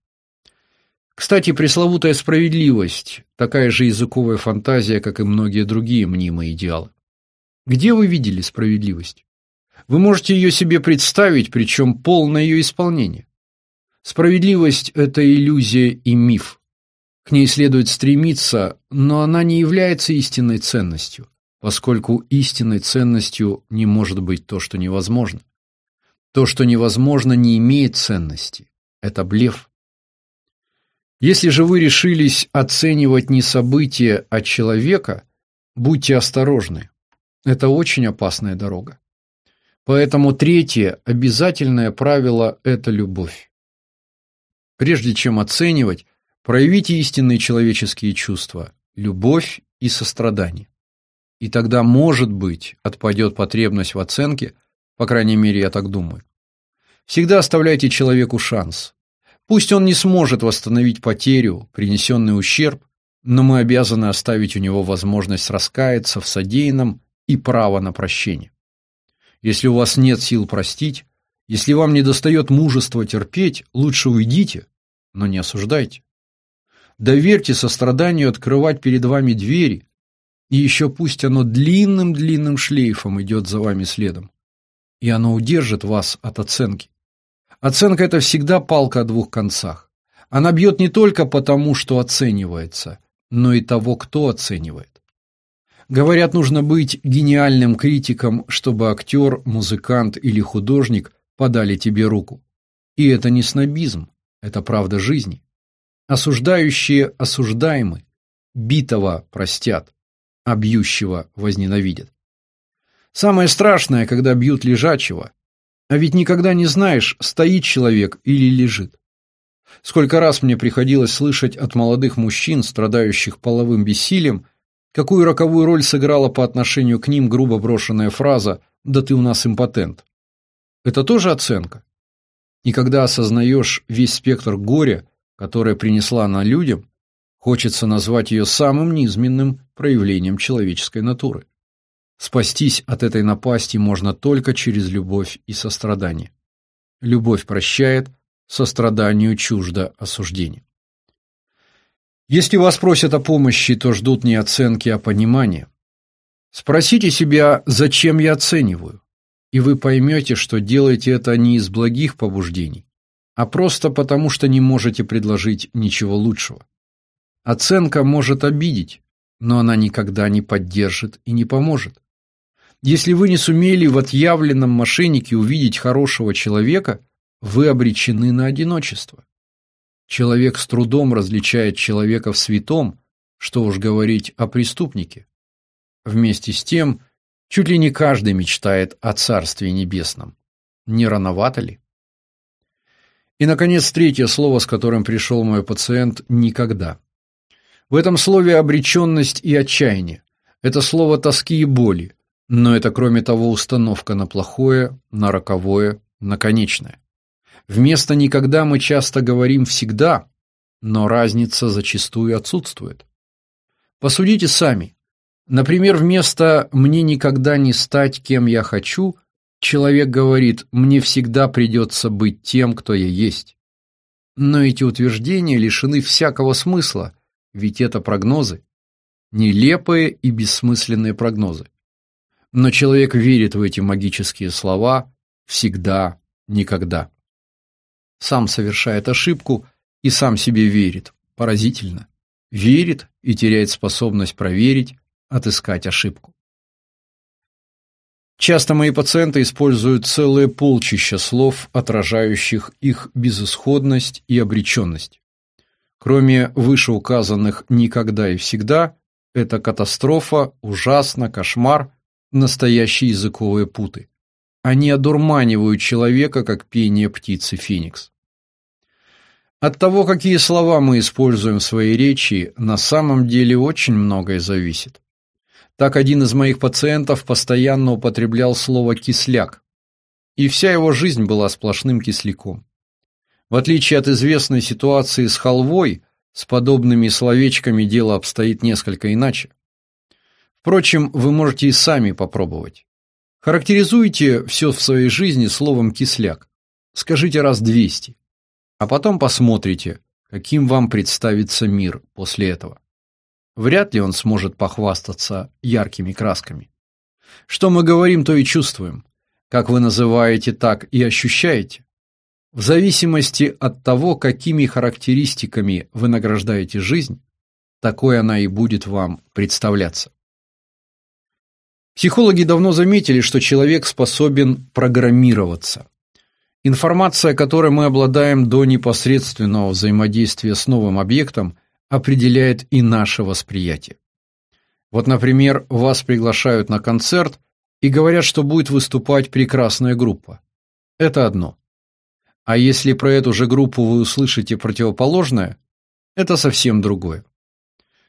Кстати, пресловутая справедливость – такая же языковая фантазия, как и многие другие мнимые идеалы. Где вы видели справедливость? Вы можете ее себе представить, причем полное ее исполнение. Справедливость – это иллюзия и миф. К ней следует стремиться, но она не является истинной ценностью, поскольку истинной ценностью не может быть то, что невозможно. То, что невозможно, не имеет ценности. Это блеф. Если же вы решились оценивать не события, а человека, будьте осторожны. Это очень опасная дорога. Поэтому третье обязательное правило – это любовь. Прежде чем оценивать, проявите истинные человеческие чувства – любовь и сострадание. И тогда, может быть, отпадет потребность в оценке, по крайней мере, я так думаю. Всегда оставляйте человеку шанс. Пусть он не сможет восстановить потерю, принесенный ущерб, но мы обязаны оставить у него возможность раскаяться в содеянном и право на прощение. Если у вас нет сил простить, если вам не достает мужества терпеть, лучше уйдите, но не осуждайте. Доверьте состраданию открывать перед вами двери, и еще пусть оно длинным-длинным шлейфом идет за вами следом. И оно удержит вас от оценки. Оценка – это всегда палка о двух концах. Она бьет не только потому, что оценивается, но и того, кто оценивает. Говорят, нужно быть гениальным критиком, чтобы актер, музыкант или художник подали тебе руку. И это не снобизм, это правда жизни. Осуждающие осуждаемы, битого простят, а бьющего возненавидят. Самое страшное, когда бьют лежачего, а ведь никогда не знаешь, стоит человек или лежит. Сколько раз мне приходилось слышать от молодых мужчин, страдающих половым бессилием, какую роковую роль сыграла по отношению к ним грубо брошенная фраза «да ты у нас импотент». Это тоже оценка. И когда осознаешь весь спектр горя, которое принесла она людям, хочется назвать ее самым низменным проявлением человеческой натуры. Спастись от этой напасти можно только через любовь и сострадание. Любовь прощает, состраданию чуждо осуждение. Если вас просят о помощи, то ждут не оценки, а понимания. Спросите себя, зачем я оцениваю? и вы поймете, что делаете это не из благих побуждений, а просто потому, что не можете предложить ничего лучшего. Оценка может обидеть, но она никогда не поддержит и не поможет. Если вы не сумели в отъявленном мошеннике увидеть хорошего человека, вы обречены на одиночество. Человек с трудом различает человека в святом, что уж говорить о преступнике. Вместе с тем, Чуть ли не каждый мечтает о Царстве Небесном. Не рановато ли? И, наконец, третье слово, с которым пришел мой пациент – «никогда». В этом слове обреченность и отчаяние. Это слово тоски и боли. Но это, кроме того, установка на плохое, на роковое, на конечное. Вместо «никогда» мы часто говорим «всегда», но разница зачастую отсутствует. Посудите сами. Например, вместо «мне никогда не стать, кем я хочу» человек говорит «мне всегда придется быть тем, кто я есть». Но эти утверждения лишены всякого смысла, ведь это прогнозы. Нелепые и бессмысленные прогнозы. Но человек верит в эти магические слова всегда, никогда. Сам совершает ошибку и сам себе верит. Поразительно. Верит и теряет способность проверить, отыскать ошибку. Часто мои пациенты используют целые полчища слов, отражающих их безысходность и обреченность. Кроме вышеуказанных «никогда» и «всегда», это катастрофа, ужасно, кошмар, настоящие языковые путы. Они одурманивают человека, как пение птицы Феникс. От того, какие слова мы используем в своей речи, на самом деле очень многое зависит. Так один из моих пациентов постоянно употреблял слово «кисляк», и вся его жизнь была сплошным кисляком. В отличие от известной ситуации с халвой, с подобными словечками дело обстоит несколько иначе. Впрочем, вы можете и сами попробовать. Характеризуйте все в своей жизни словом «кисляк». Скажите раз двести, а потом посмотрите, каким вам представится мир после этого. Вряд ли он сможет похвастаться яркими красками. Что мы говорим, то и чувствуем. Как вы называете, так и ощущаете. В зависимости от того, какими характеристиками вы награждаете жизнь, такой она и будет вам представляться. Психологи давно заметили, что человек способен программироваться. Информация, которой мы обладаем до непосредственного взаимодействия с новым объектом – определяет и наше восприятие. Вот, например, вас приглашают на концерт и говорят, что будет выступать прекрасная группа. Это одно. А если про эту же группу вы услышите противоположное, это совсем другое.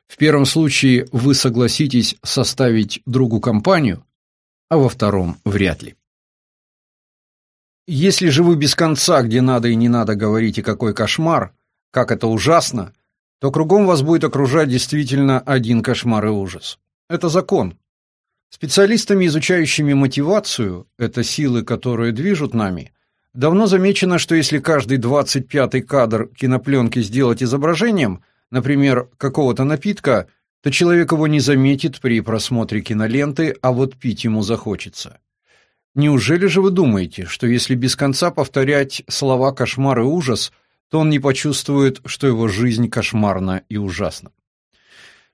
В первом случае вы согласитесь составить другу компанию, а во втором вряд ли. Если же вы без конца, где надо и не надо, говорите, какой кошмар, как это ужасно, то кругом вас будет окружать действительно один кошмар и ужас. Это закон. Специалистами, изучающими мотивацию, это силы, которые движут нами, давно замечено, что если каждый двадцать пятый кадр кинопленки сделать изображением, например, какого-то напитка, то человек его не заметит при просмотре киноленты, а вот пить ему захочется. Неужели же вы думаете, что если без конца повторять слова «кошмар» и «ужас», то он не почувствует, что его жизнь кошмарна и ужасна.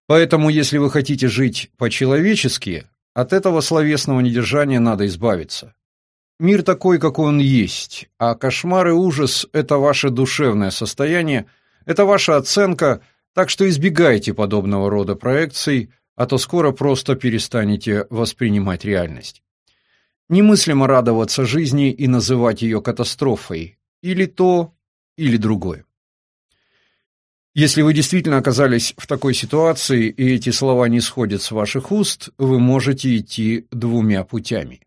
Поэтому, если вы хотите жить по-человечески, от этого словесного недержания надо избавиться. Мир такой, какой он есть, а кошмар и ужас – это ваше душевное состояние, это ваша оценка, так что избегайте подобного рода проекций, а то скоро просто перестанете воспринимать реальность. Немыслимо радоваться жизни и называть ее катастрофой. Или то, или другое. Если вы действительно оказались в такой ситуации, и эти слова не сходят с ваших уст, вы можете идти двумя путями.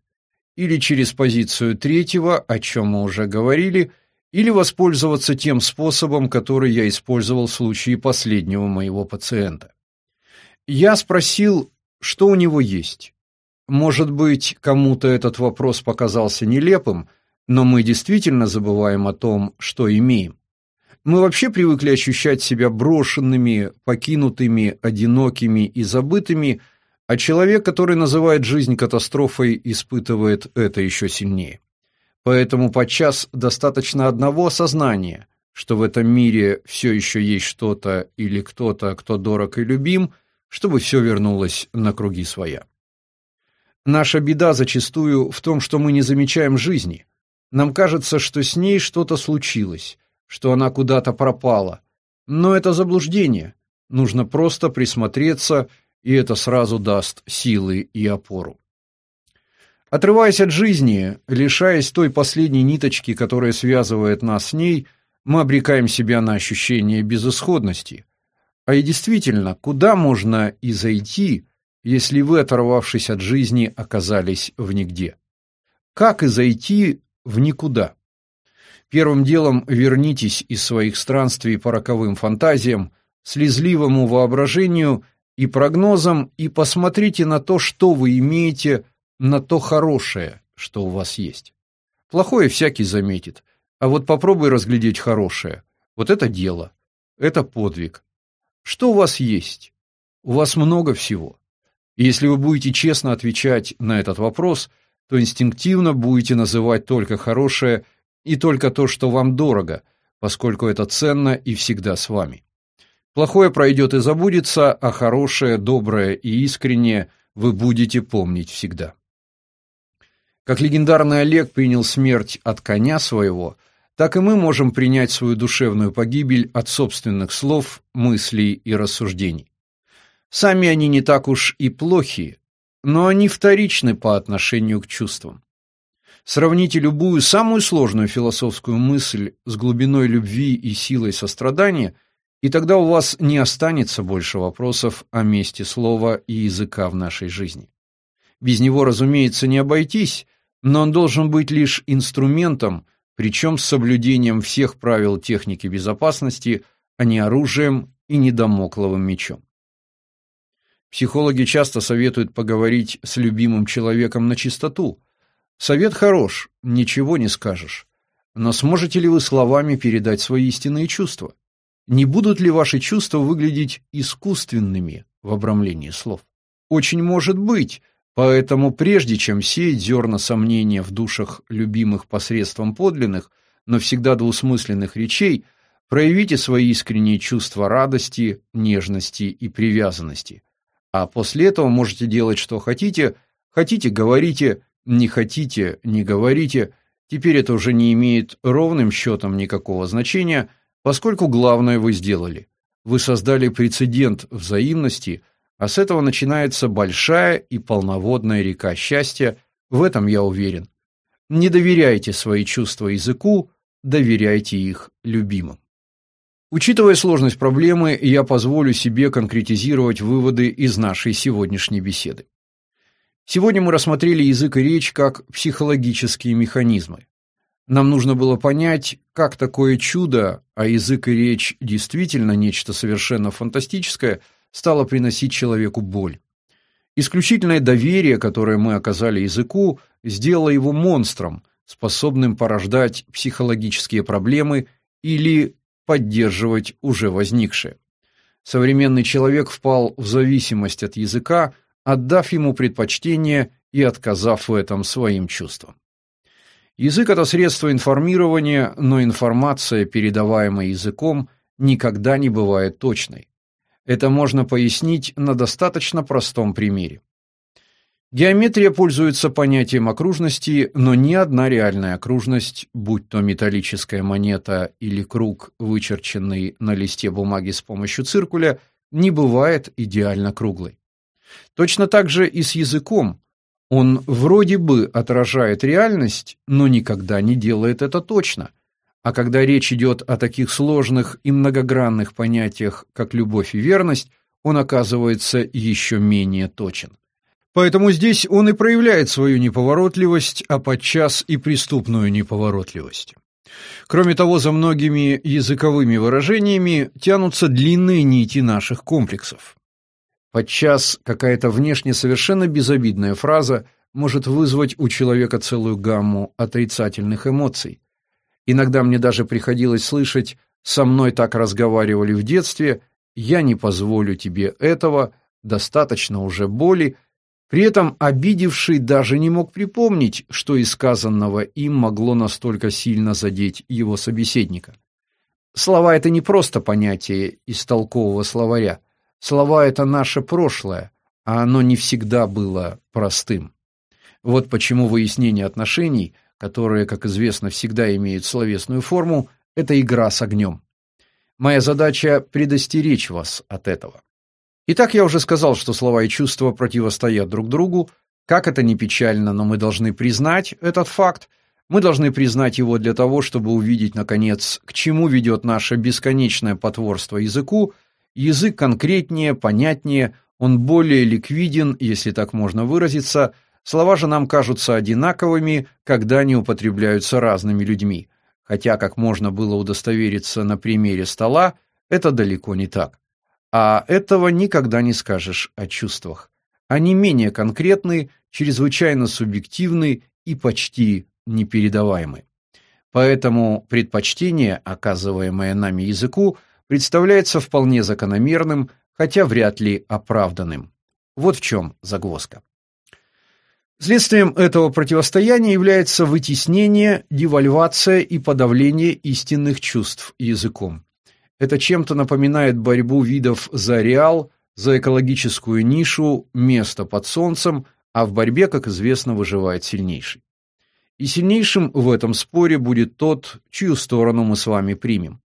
Или через позицию третьего, о чем мы уже говорили, или воспользоваться тем способом, который я использовал в случае последнего моего пациента. Я спросил, что у него есть. Может быть, кому-то этот вопрос показался нелепым, но мы действительно забываем о том, что имеем. Мы вообще привыкли ощущать себя брошенными, покинутыми, одинокими и забытыми, а человек, который называет жизнь катастрофой, испытывает это еще сильнее. Поэтому подчас достаточно одного осознания, что в этом мире все еще есть что-то или кто-то, кто дорог и любим, чтобы все вернулось на круги своя. Наша беда зачастую в том, что мы не замечаем жизни, нам кажется, что с ней что-то случилось, что она куда-то пропала. Но это заблуждение. Нужно просто присмотреться, и это сразу даст силы и опору. Отрываясь от жизни, лишаясь той последней ниточки, которая связывает нас с ней, мы обрекаем себя на ощущение безысходности. А и действительно, куда можно и зайти, если вы, оторвавшись от жизни, оказались в нигде? Как и зайти в никуда. Первым делом вернитесь из своих странствий по роковым фантазиям, слезливому воображению и прогнозам, и посмотрите на то, что вы имеете, на то хорошее, что у вас есть. Плохое всякий заметит, а вот попробуй разглядеть хорошее. Вот это дело, это подвиг. Что у вас есть? У вас много всего. И если вы будете честно отвечать на этот вопрос, то инстинктивно будете называть только хорошее и только то, что вам дорого, поскольку это ценно и всегда с вами. Плохое пройдет и забудется, а хорошее, доброе и искреннее вы будете помнить всегда. Как легендарный Олег принял смерть от коня своего, так и мы можем принять свою душевную погибель от собственных слов, мыслей и рассуждений. Сами они не так уж и плохи, но они вторичны по отношению к чувствам. Сравните любую самую сложную философскую мысль с глубиной любви и силой сострадания, и тогда у вас не останется больше вопросов о месте слова и языка в нашей жизни. Без него, разумеется, не обойтись, но он должен быть лишь инструментом, причем с соблюдением всех правил техники безопасности, а не оружием и не домокловым мечом. Психологи часто советуют поговорить с любимым человеком на чистоту. Совет хорош, ничего не скажешь. Но сможете ли вы словами передать свои истинные чувства? Не будут ли ваши чувства выглядеть искусственными в обрамлении слов? Очень может быть, поэтому прежде чем сеять зерна сомнения в душах любимых посредством подлинных, но всегда двусмысленных речей, проявите свои искренние чувства радости, нежности и привязанности – а после этого можете делать, что хотите. Хотите – говорите, не хотите – не говорите. Теперь это уже не имеет ровным счетом никакого значения, поскольку главное вы сделали. Вы создали прецедент взаимности, а с этого начинается большая и полноводная река счастья, в этом я уверен. Не доверяйте свои чувства языку, доверяйте их любимым. Учитывая сложность проблемы, я позволю себе конкретизировать выводы из нашей сегодняшней беседы. Сегодня мы рассмотрели язык и речь как психологические механизмы. Нам нужно было понять, как такое чудо, а язык и речь действительно нечто совершенно фантастическое, стало приносить человеку боль. Исключительное доверие, которое мы оказали языку, сделало его монстром, способным порождать психологические проблемы или поддерживать уже возникшее. Современный человек впал в зависимость от языка, отдав ему предпочтение и отказав в этом своим чувствам. Язык – это средство информирования, но информация, передаваемая языком, никогда не бывает точной. Это можно пояснить на достаточно простом примере. Геометрия пользуется понятием окружности, но ни одна реальная окружность, будь то металлическая монета или круг, вычерченный на листе бумаги с помощью циркуля, не бывает идеально круглой. Точно так же и с языком. Он вроде бы отражает реальность, но никогда не делает это точно. А когда речь идет о таких сложных и многогранных понятиях, как любовь и верность, он оказывается еще менее точен. Поэтому здесь он и проявляет свою неповоротливость, а подчас и преступную неповоротливость. Кроме того, за многими языковыми выражениями тянутся длинные нити наших комплексов. Подчас какая-то внешне совершенно безобидная фраза может вызвать у человека целую гамму отрицательных эмоций. Иногда мне даже приходилось слышать «со мной так разговаривали в детстве», «я не позволю тебе этого», «достаточно уже боли», при этом обидевший даже не мог припомнить, что из сказанного им могло настолько сильно задеть его собеседника. Слова — это не просто понятие из толкового словаря. Слова — это наше прошлое, а оно не всегда было простым. Вот почему выяснение отношений, которые, как известно, всегда имеют словесную форму, это игра с огнем. Моя задача — предостеречь вас от этого. Итак, я уже сказал, что слова и чувства противостоят друг другу. Как это ни печально, но мы должны признать этот факт. Мы должны признать его для того, чтобы увидеть, наконец, к чему ведет наше бесконечное потворство языку. Язык конкретнее, понятнее, он более ликвиден, если так можно выразиться. Слова же нам кажутся одинаковыми, когда они употребляются разными людьми. Хотя, как можно было удостовериться на примере стола, это далеко не так. А этого никогда не скажешь о чувствах. Они менее конкретны, чрезвычайно субъективны и почти непередаваемы. Поэтому предпочтение, оказываемое нами языку, представляется вполне закономерным, хотя вряд ли оправданным. Вот в чем загвоздка. Следствием этого противостояния является вытеснение, девальвация и подавление истинных чувств языком. Это чем-то напоминает борьбу видов за реал, за экологическую нишу, место под солнцем, а в борьбе, как известно, выживает сильнейший. И сильнейшим в этом споре будет тот, чью сторону мы с вами примем.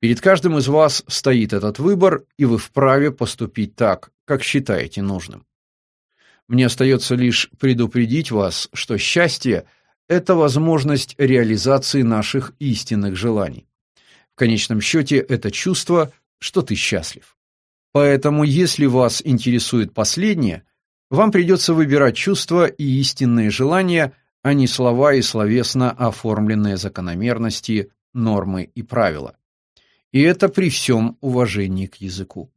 Перед каждым из вас стоит этот выбор, и вы вправе поступить так, как считаете нужным. Мне остается лишь предупредить вас, что счастье – это возможность реализации наших истинных желаний. В конечном счете это чувство, что ты счастлив. Поэтому, если вас интересует последнее, вам придется выбирать чувства и истинные желания, а не слова и словесно оформленные закономерности, нормы и правила. И это при всем уважении к языку.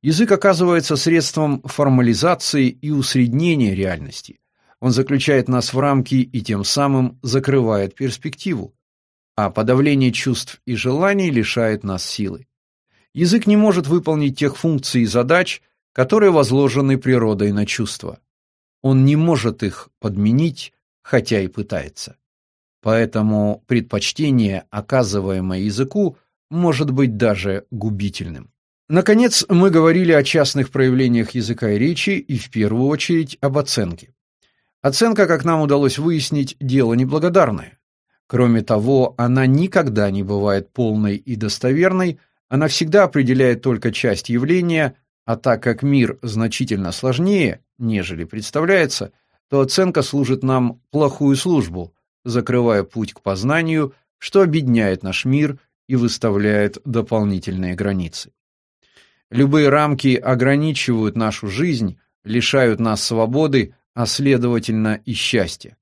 Язык оказывается средством формализации и усреднения реальности. Он заключает нас в рамки и тем самым закрывает перспективу. А подавление чувств и желаний лишает нас силы. Язык не может выполнить тех функций и задач, которые возложены природой на чувства. Он не может их подменить, хотя и пытается. Поэтому предпочтение, оказываемое языку, может быть даже губительным. Наконец, мы говорили о частных проявлениях языка и речи и в первую очередь об оценке. Оценка, как нам удалось выяснить, дело неблагодарное. Кроме того, она никогда не бывает полной и достоверной, она всегда определяет только часть явления, а так как мир значительно сложнее, нежели представляется, то оценка служит нам плохую службу, закрывая путь к познанию, что обедняет наш мир и выставляет дополнительные границы. Любые рамки ограничивают нашу жизнь, лишают нас свободы, а следовательно и счастья.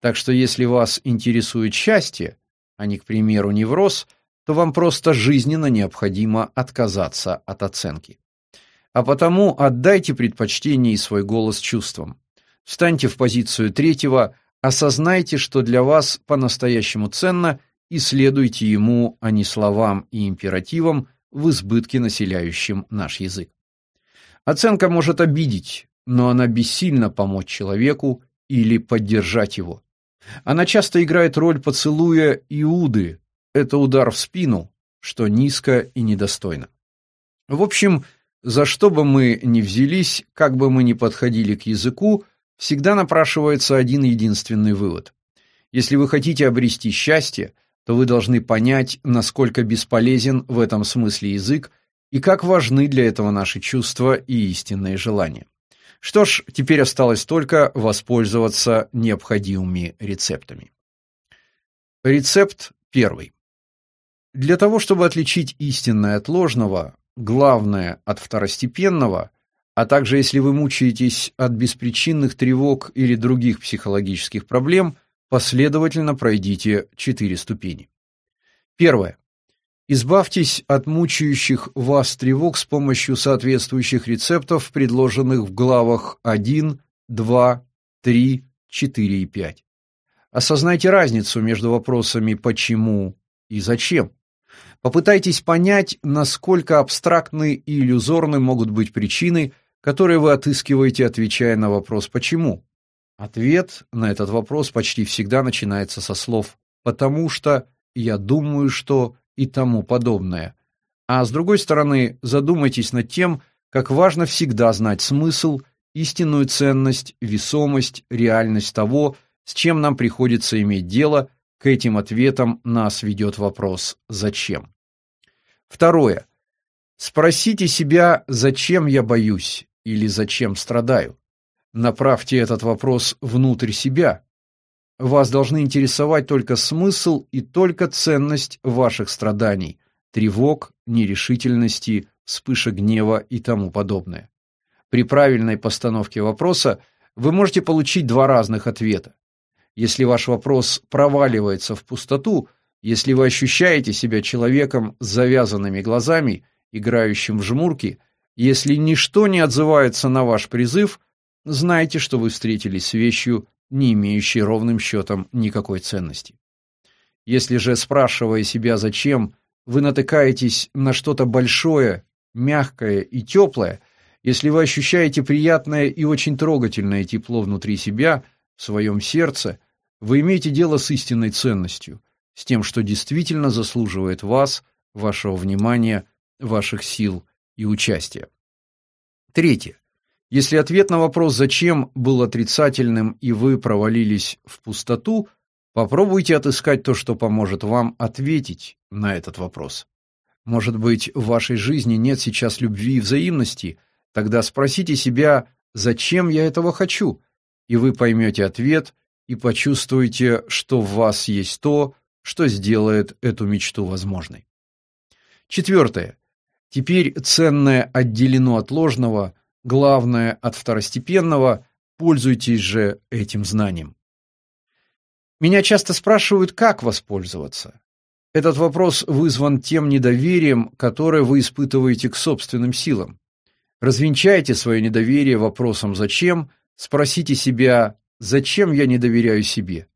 Так что если вас интересует счастье, а не, к примеру, невроз, то вам просто жизненно необходимо отказаться от оценки. А потому отдайте предпочтение и свой голос чувствам. Встаньте в позицию третьего, осознайте, что для вас по-настоящему ценно, и следуйте ему, а не словам и императивам, в избытке населяющем наш язык. Оценка может обидеть, но она бессильна помочь человеку или поддержать его. Она часто играет роль поцелуя Иуды. Это удар в спину, что низко и недостойно. В общем, за что бы мы ни взялись, как бы мы ни подходили к языку, всегда напрашивается один единственный вывод. Если вы хотите обрести счастье, то вы должны понять, насколько бесполезен в этом смысле язык и как важны для этого наши чувства и истинные желания. Что ж, теперь осталось только воспользоваться необходимыми рецептами. Рецепт первый. Для того, чтобы отличить истинное от ложного, главное от второстепенного, а также если вы мучаетесь от беспричинных тревог или других психологических проблем – Последовательно пройдите четыре ступени. Первое. Избавьтесь от мучающих вас тревог с помощью соответствующих рецептов, предложенных в главах 1, 2, 3, 4 и 5. Осознайте разницу между вопросами «почему» и «зачем». Попытайтесь понять, насколько абстрактны и иллюзорны могут быть причины, которые вы отыскиваете, отвечая на вопрос «почему?». Ответ на этот вопрос почти всегда начинается со слов «потому что», «я думаю, что» и тому подобное. А с другой стороны, задумайтесь над тем, как важно всегда знать смысл, истинную ценность, весомость, реальность того, с чем нам приходится иметь дело, к этим ответам нас ведет вопрос «зачем?». Второе. Спросите себя, зачем я боюсь или зачем страдаю. Направьте этот вопрос внутрь себя. Вас должны интересовать только смысл и только ценность ваших страданий, тревог, нерешительности, вспышек гнева и тому подобное. При правильной постановке вопроса вы можете получить два разных ответа. Если ваш вопрос проваливается в пустоту, если вы ощущаете себя человеком с завязанными глазами, играющим в жмурки, если ничто не отзывается на ваш призыв, знайте, что вы встретились с вещью, не имеющей ровным счетом никакой ценности. Если же, спрашивая себя «зачем?», вы натыкаетесь на что-то большое, мягкое и теплое, если вы ощущаете приятное и очень трогательное тепло внутри себя, в своем сердце, вы имеете дело с истинной ценностью, с тем, что действительно заслуживает вас, вашего внимания, ваших сил и участия. Третье. Если ответ на вопрос «зачем» был отрицательным и вы провалились в пустоту, попробуйте отыскать то, что поможет вам ответить на этот вопрос. Может быть, в вашей жизни нет сейчас любви и взаимности, тогда спросите себя «зачем я этого хочу?» и вы поймете ответ и почувствуете, что в вас есть то, что сделает эту мечту возможной. Четвертое. Теперь ценное отделено от ложного, главное от второстепенного, пользуйтесь же этим знанием. Меня часто спрашивают, как воспользоваться. Этот вопрос вызван тем недоверием, которое вы испытываете к собственным силам. Развенчайте свое недоверие вопросом «зачем?», спросите себя «зачем я не доверяю себе?».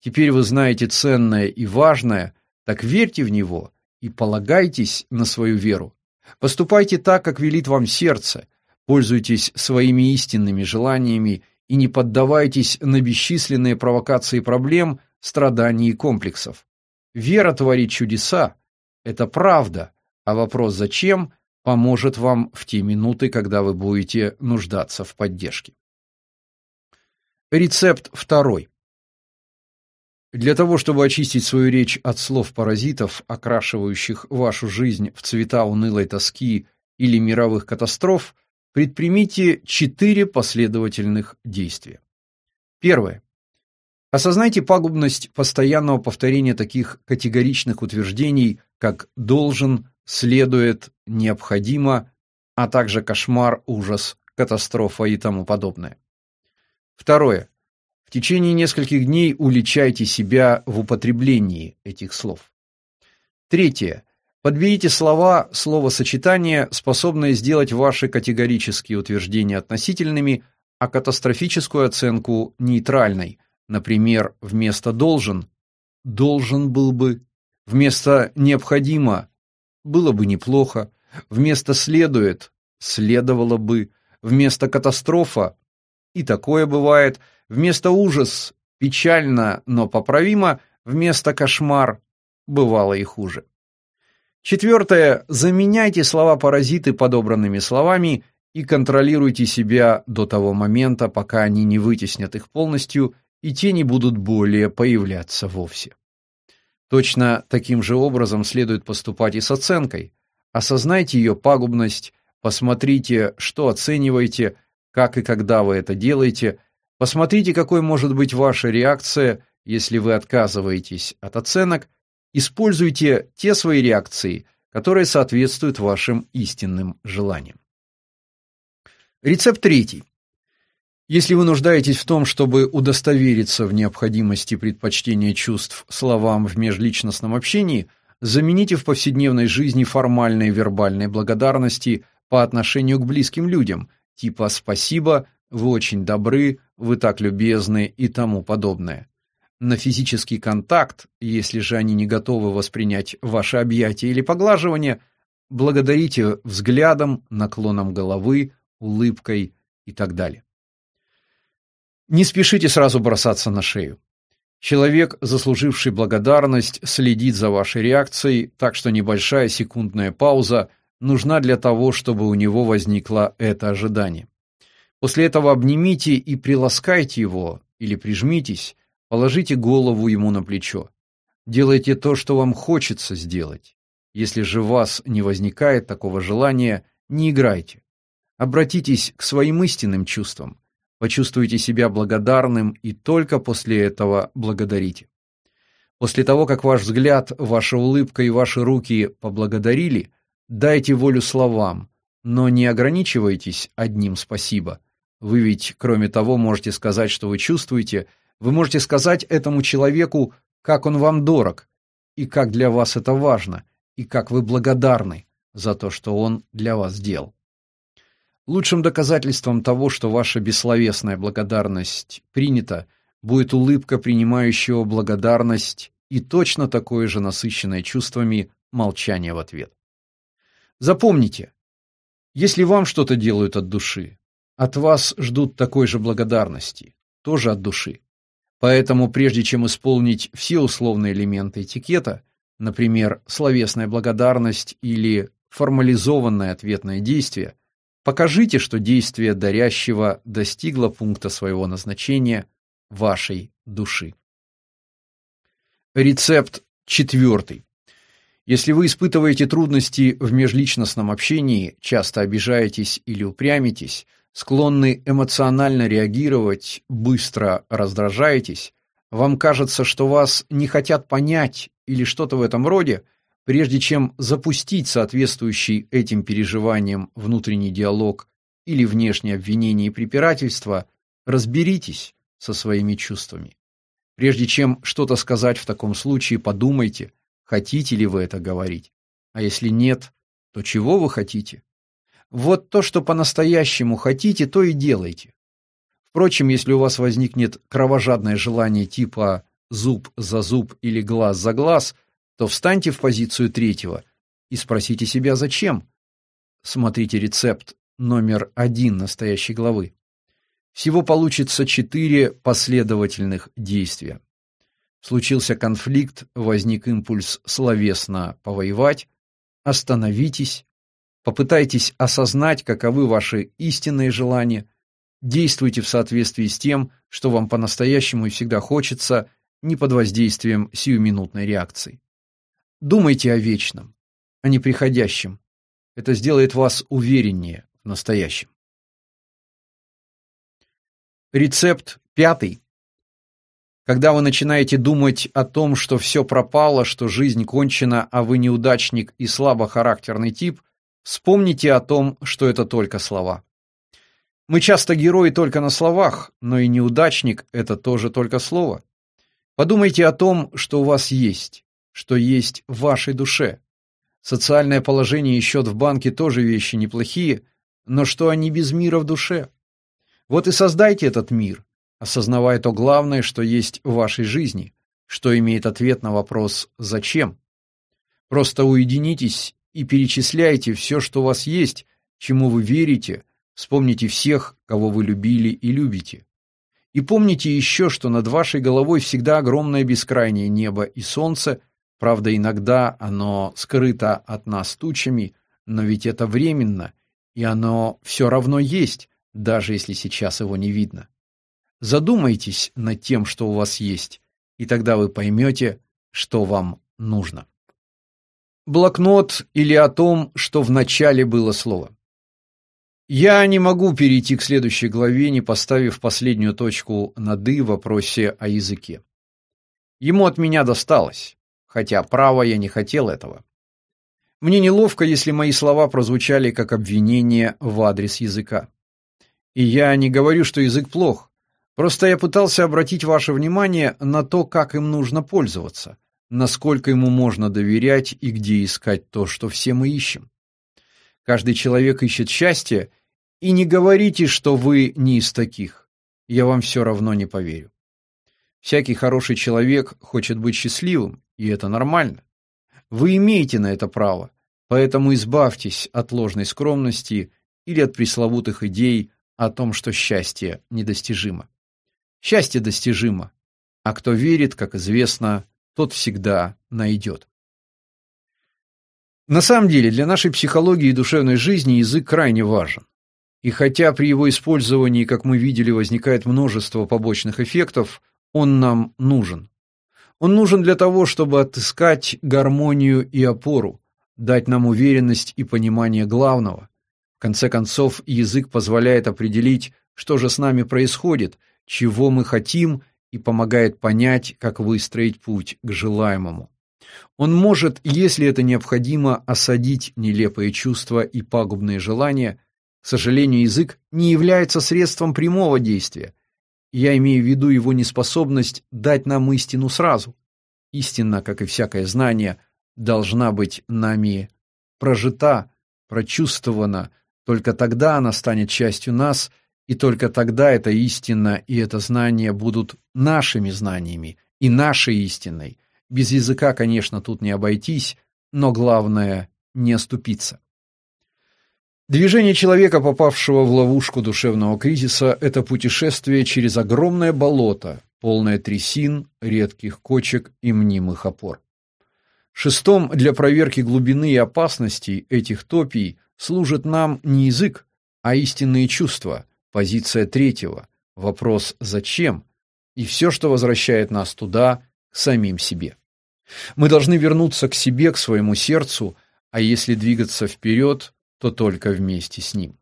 Теперь вы знаете ценное и важное, так верьте в него и полагайтесь на свою веру. Поступайте так, как велит вам сердце, пользуйтесь своими истинными желаниями и не поддавайтесь на бесчисленные провокации проблем, страданий и комплексов. Вера творит чудеса, это правда, а вопрос «зачем?» поможет вам в те минуты, когда вы будете нуждаться в поддержке. Рецепт второй. Для того, чтобы очистить свою речь от слов-паразитов, окрашивающих вашу жизнь в цвета унылой тоски или мировых катастроф, предпримите четыре последовательных действия. Первое. Осознайте пагубность постоянного повторения таких категоричных утверждений, как «должен», «следует», «необходимо», а также кошмар, ужас, катастрофа и тому подобное. Второе течение нескольких дней уличайте себя в употреблении этих слов. Третье. Подберите слова, словосочетания, способные сделать ваши категорические утверждения относительными, а катастрофическую оценку нейтральной. Например, вместо должен должен был бы, вместо необходимо было бы неплохо, вместо следует следовало бы, вместо катастрофа и такое бывает, Вместо ужас печально, но поправимо, вместо кошмар бывало и хуже. Четвертое. Заменяйте слова-паразиты подобранными словами и контролируйте себя до того момента, пока они не вытеснят их полностью и те не будут более появляться вовсе. Точно таким же образом следует поступать и с оценкой. Осознайте ее пагубность, посмотрите, что оцениваете, как и когда вы это делаете – Посмотрите, какой может быть ваша реакция, если вы отказываетесь от оценок. Используйте те свои реакции, которые соответствуют вашим истинным желаниям. Рецепт третий. Если вы нуждаетесь в том, чтобы удостовериться в необходимости предпочтения чувств словам в межличностном общении, замените в повседневной жизни формальные вербальные благодарности по отношению к близким людям, типа «спасибо», «вы очень добры», вы так любезны и тому подобное. На физический контакт, если же они не готовы воспринять ваше объятие или поглаживание, благодарите взглядом, наклоном головы, улыбкой и так далее. Не спешите сразу бросаться на шею. Человек, заслуживший благодарность, следит за вашей реакцией, так что небольшая секундная пауза нужна для того, чтобы у него возникло это ожидание. После этого обнимите и приласкайте его, или прижмитесь, положите голову ему на плечо. Делайте то, что вам хочется сделать. Если же у вас не возникает такого желания, не играйте. Обратитесь к своим истинным чувствам. Почувствуйте себя благодарным и только после этого благодарите. После того, как ваш взгляд, ваша улыбка и ваши руки поблагодарили, дайте волю словам, но не ограничивайтесь одним спасибо – вы ведь, кроме того, можете сказать, что вы чувствуете, вы можете сказать этому человеку, как он вам дорог, и как для вас это важно, и как вы благодарны. за то, что он для вас сделал. Лучшим доказательством того, что ваша бессловесная благодарность принята, будет улыбка принимающего благодарность и точно такое же насыщенное чувствами молчание в ответ. Запомните, если вам что-то делают от души, от вас ждут такой же благодарности, тоже от души. Поэтому прежде чем исполнить все условные элементы этикета, например, словесная благодарность или формализованное ответное действие, покажите, что действие дарящего достигло пункта своего назначения вашей души. Рецепт четвертый. Если вы испытываете трудности в межличностном общении, часто обижаетесь или упрямитесь, склонны эмоционально реагировать, быстро раздражаетесь, вам кажется, что вас не хотят понять или что-то в этом роде, прежде чем запустить соответствующий этим переживаниям внутренний диалог или внешнее обвинение и препирательство, разберитесь со своими чувствами. Прежде чем что-то сказать в таком случае, подумайте, хотите ли вы это говорить. А если нет, то чего вы хотите? Вот то, что по-настоящему хотите, то и делайте. Впрочем, если у вас возникнет кровожадное желание типа зуб за зуб или глаз за глаз, то встаньте в позицию третьего и спросите себя зачем. Смотрите рецепт номер один настоящей главы. Всего получится четыре последовательных действия. Случился конфликт, возник импульс словесно повоевать. Остановитесь, попытайтесь осознать, каковы ваши истинные желания, действуйте в соответствии с тем, что вам по-настоящему и всегда хочется, не под воздействием сиюминутной реакции. Думайте о вечном, о неприходящем. Это сделает вас увереннее в настоящем. Рецепт пятый. Когда вы начинаете думать о том, что все пропало, что жизнь кончена, а вы неудачник и слабохарактерный тип, вспомните о том, что это только слова. Мы часто герои только на словах, но и неудачник – это тоже только слово. Подумайте о том, что у вас есть, что есть в вашей душе. Социальное положение и счет в банке тоже вещи неплохие, но что они без мира в душе? Вот и создайте этот мир, осознавая то главное, что есть в вашей жизни, что имеет ответ на вопрос «зачем?». Просто уединитесь и перечисляйте все, что у вас есть, чему вы верите, вспомните всех, кого вы любили и любите. И помните еще, что над вашей головой всегда огромное бескрайнее небо и солнце, правда, иногда оно скрыто от нас тучами, но ведь это временно, и оно все равно есть, даже если сейчас его не видно. Задумайтесь над тем, что у вас есть, и тогда вы поймете, что вам нужно. Блокнот или о том, что в начале было слово. Я не могу перейти к следующей главе, не поставив последнюю точку над «и» в вопросе о языке. Ему от меня досталось, хотя право я не хотел этого. Мне неловко, если мои слова прозвучали как обвинение в адрес языка. И я не говорю, что язык плох. Просто я пытался обратить ваше внимание на то, как им нужно пользоваться, насколько ему можно доверять и где искать то, что все мы ищем. Каждый человек ищет счастье, и не говорите, что вы не из таких. Я вам все равно не поверю. Всякий хороший человек хочет быть счастливым, и это нормально. Вы имеете на это право, поэтому избавьтесь от ложной скромности или от пресловутых идей о том, что счастье недостижимо. Счастье достижимо, а кто верит, как известно, тот всегда найдет. На самом деле, для нашей психологии и душевной жизни язык крайне важен. И хотя при его использовании, как мы видели, возникает множество побочных эффектов, он нам нужен. Он нужен для того, чтобы отыскать гармонию и опору, дать нам уверенность и понимание главного, конце концов, язык позволяет определить, что же с нами происходит, чего мы хотим и помогает понять, как выстроить путь к желаемому. Он может, если это необходимо, осадить нелепые чувства и пагубные желания. К сожалению, язык не является средством прямого действия. Я имею в виду его неспособность дать нам истину сразу. Истина, как и всякое знание, должна быть нами прожита, прочувствована, только тогда она станет частью нас, и только тогда эта истина и это знание будут нашими знаниями и нашей истиной. Без языка, конечно, тут не обойтись, но главное — не оступиться. Движение человека, попавшего в ловушку душевного кризиса, это путешествие через огромное болото, полное трясин, редких кочек и мнимых опор. Шестом для проверки глубины и опасности этих топий служит нам не язык, а истинные чувства, позиция третьего, вопрос «зачем?» и все, что возвращает нас туда, к самим себе. Мы должны вернуться к себе, к своему сердцу, а если двигаться вперед, то только вместе с ним.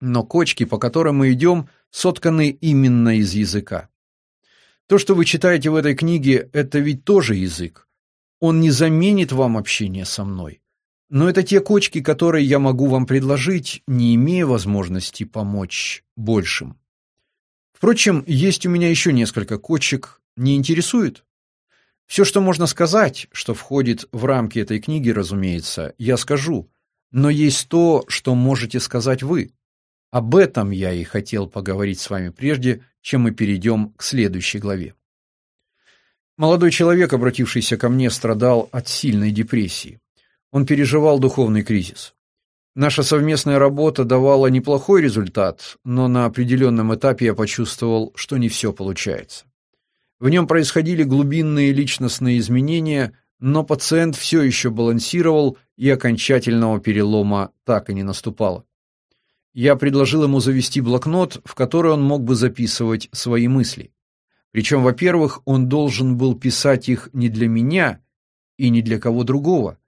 Но кочки, по которым мы идем, сотканы именно из языка. То, что вы читаете в этой книге, это ведь тоже язык. Он не заменит вам общение со мной. Но это те кочки, которые я могу вам предложить, не имея возможности помочь большим. Впрочем, есть у меня еще несколько кочек. Не интересует? Все, что можно сказать, что входит в рамки этой книги, разумеется, я скажу. Но есть то, что можете сказать вы. Об этом я и хотел поговорить с вами прежде, чем мы перейдем к следующей главе. Молодой человек, обратившийся ко мне, страдал от сильной депрессии. Он переживал духовный кризис. Наша совместная работа давала неплохой результат, но на определенном этапе я почувствовал, что не все получается. В нем происходили глубинные личностные изменения, но пациент все еще балансировал, и окончательного перелома так и не наступало. Я предложил ему завести блокнот, в который он мог бы записывать свои мысли. Причем, во-первых, он должен был писать их не для меня и не для кого другого.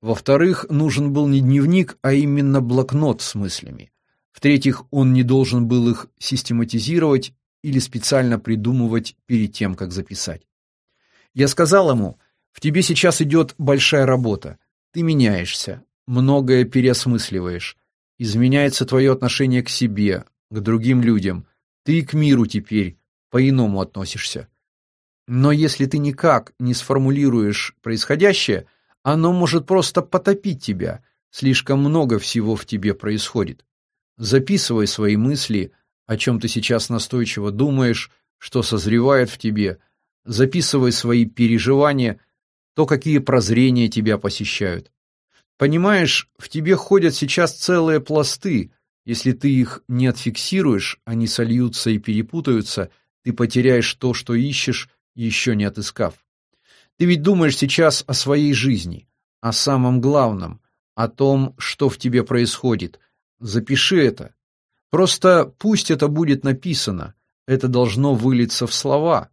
Во-вторых, нужен был не дневник, а именно блокнот с мыслями. В-третьих, он не должен был их систематизировать или специально придумывать перед тем, как записать. Я сказал ему, в тебе сейчас идет большая работа, ты меняешься, многое переосмысливаешь, изменяется твое отношение к себе, к другим людям, ты к миру теперь по-иному относишься. Но если ты никак не сформулируешь происходящее, оно может просто потопить тебя, слишком много всего в тебе происходит. Записывай свои мысли, о чем ты сейчас настойчиво думаешь, что созревает в тебе, записывай свои переживания, то, какие прозрения тебя посещают. Понимаешь, в тебе ходят сейчас целые пласты, если ты их не отфиксируешь, они сольются и перепутаются, ты потеряешь то, что ищешь, еще не отыскав. Ты ведь думаешь сейчас о своей жизни, о самом главном, о том, что в тебе происходит. Запиши это, Просто пусть это будет написано, это должно вылиться в слова.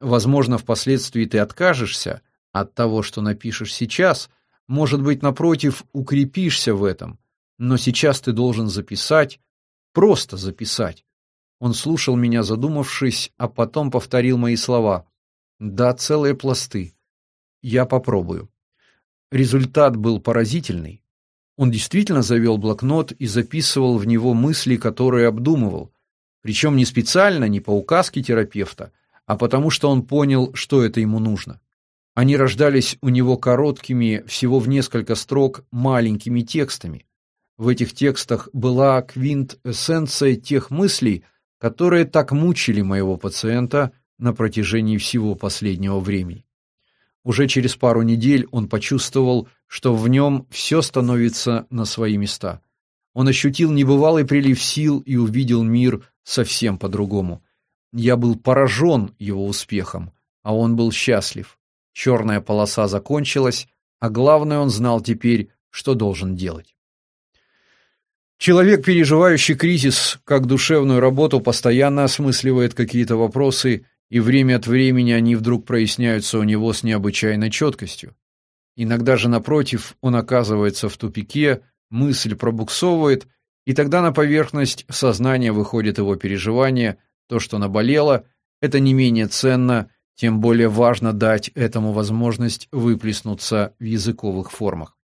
Возможно, впоследствии ты откажешься от того, что напишешь сейчас, может быть, напротив, укрепишься в этом, но сейчас ты должен записать, просто записать. Он слушал меня, задумавшись, а потом повторил мои слова. Да, целые пласты. Я попробую. Результат был поразительный. Он действительно завел блокнот и записывал в него мысли, которые обдумывал, причем не специально, не по указке терапевта, а потому что он понял, что это ему нужно. Они рождались у него короткими, всего в несколько строк, маленькими текстами. В этих текстах была квинт-эссенция тех мыслей, которые так мучили моего пациента на протяжении всего последнего времени. Уже через пару недель он почувствовал, что в нем все становится на свои места. Он ощутил небывалый прилив сил и увидел мир совсем по-другому. Я был поражен его успехом, а он был счастлив. Черная полоса закончилась, а главное, он знал теперь, что должен делать. Человек, переживающий кризис, как душевную работу, постоянно осмысливает какие-то вопросы и время от времени они вдруг проясняются у него с необычайной четкостью. Иногда же, напротив, он оказывается в тупике, мысль пробуксовывает, и тогда на поверхность сознания выходит его переживание, то, что наболело, это не менее ценно, тем более важно дать этому возможность выплеснуться в языковых формах.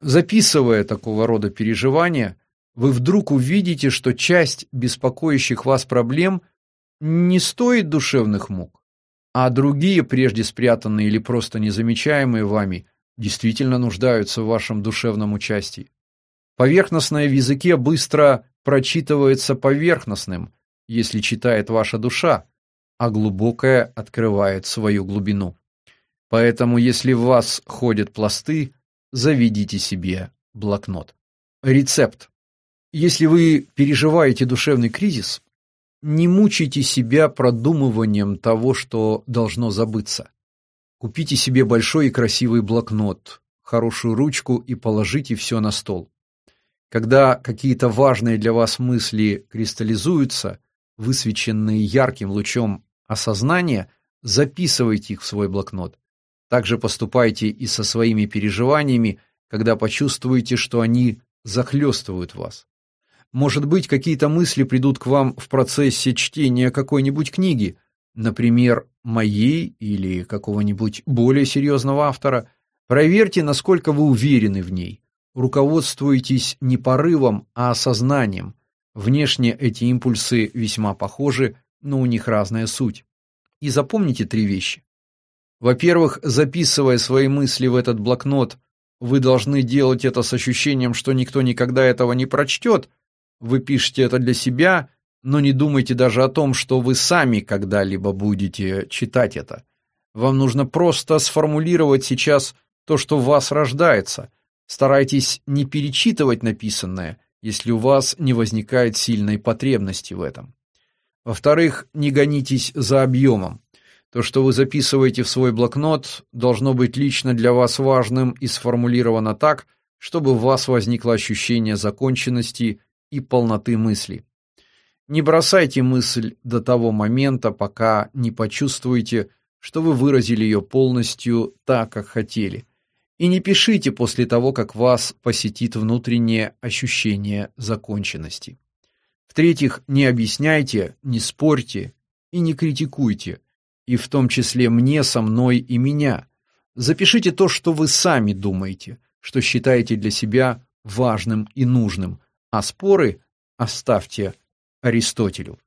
Записывая такого рода переживания, вы вдруг увидите, что часть беспокоящих вас проблем не стоит душевных мук, а другие, прежде спрятанные или просто незамечаемые вами, действительно нуждаются в вашем душевном участии. Поверхностное в языке быстро прочитывается поверхностным, если читает ваша душа, а глубокое открывает свою глубину. Поэтому, если в вас ходят пласты, заведите себе блокнот. Рецепт. Если вы переживаете душевный кризис, не мучайте себя продумыванием того, что должно забыться. Купите себе большой и красивый блокнот, хорошую ручку и положите все на стол. Когда какие-то важные для вас мысли кристаллизуются, высвеченные ярким лучом осознания, записывайте их в свой блокнот. Также поступайте и со своими переживаниями, когда почувствуете, что они захлестывают вас. Может быть, какие-то мысли придут к вам в процессе чтения какой-нибудь книги, например, моей или какого-нибудь более серьезного автора, проверьте, насколько вы уверены в ней. Руководствуйтесь не порывом, а осознанием. Внешне эти импульсы весьма похожи, но у них разная суть. И запомните три вещи. Во-первых, записывая свои мысли в этот блокнот, вы должны делать это с ощущением, что никто никогда этого не прочтет. Вы пишете это для себя, но не думайте даже о том, что вы сами когда-либо будете читать это. Вам нужно просто сформулировать сейчас то, что в вас рождается. Старайтесь не перечитывать написанное, если у вас не возникает сильной потребности в этом. Во-вторых, не гонитесь за объемом. То, что вы записываете в свой блокнот, должно быть лично для вас важным и сформулировано так, чтобы у вас возникло ощущение законченности и полноты мысли. Не бросайте мысль до того момента, пока не почувствуете, что вы выразили ее полностью так, как хотели. И не пишите после того, как вас посетит внутреннее ощущение законченности. В-третьих, не объясняйте, не спорьте и не критикуйте, и в том числе мне, со мной и меня. Запишите то, что вы сами думаете, что считаете для себя важным и нужным, а споры оставьте Аристотелю.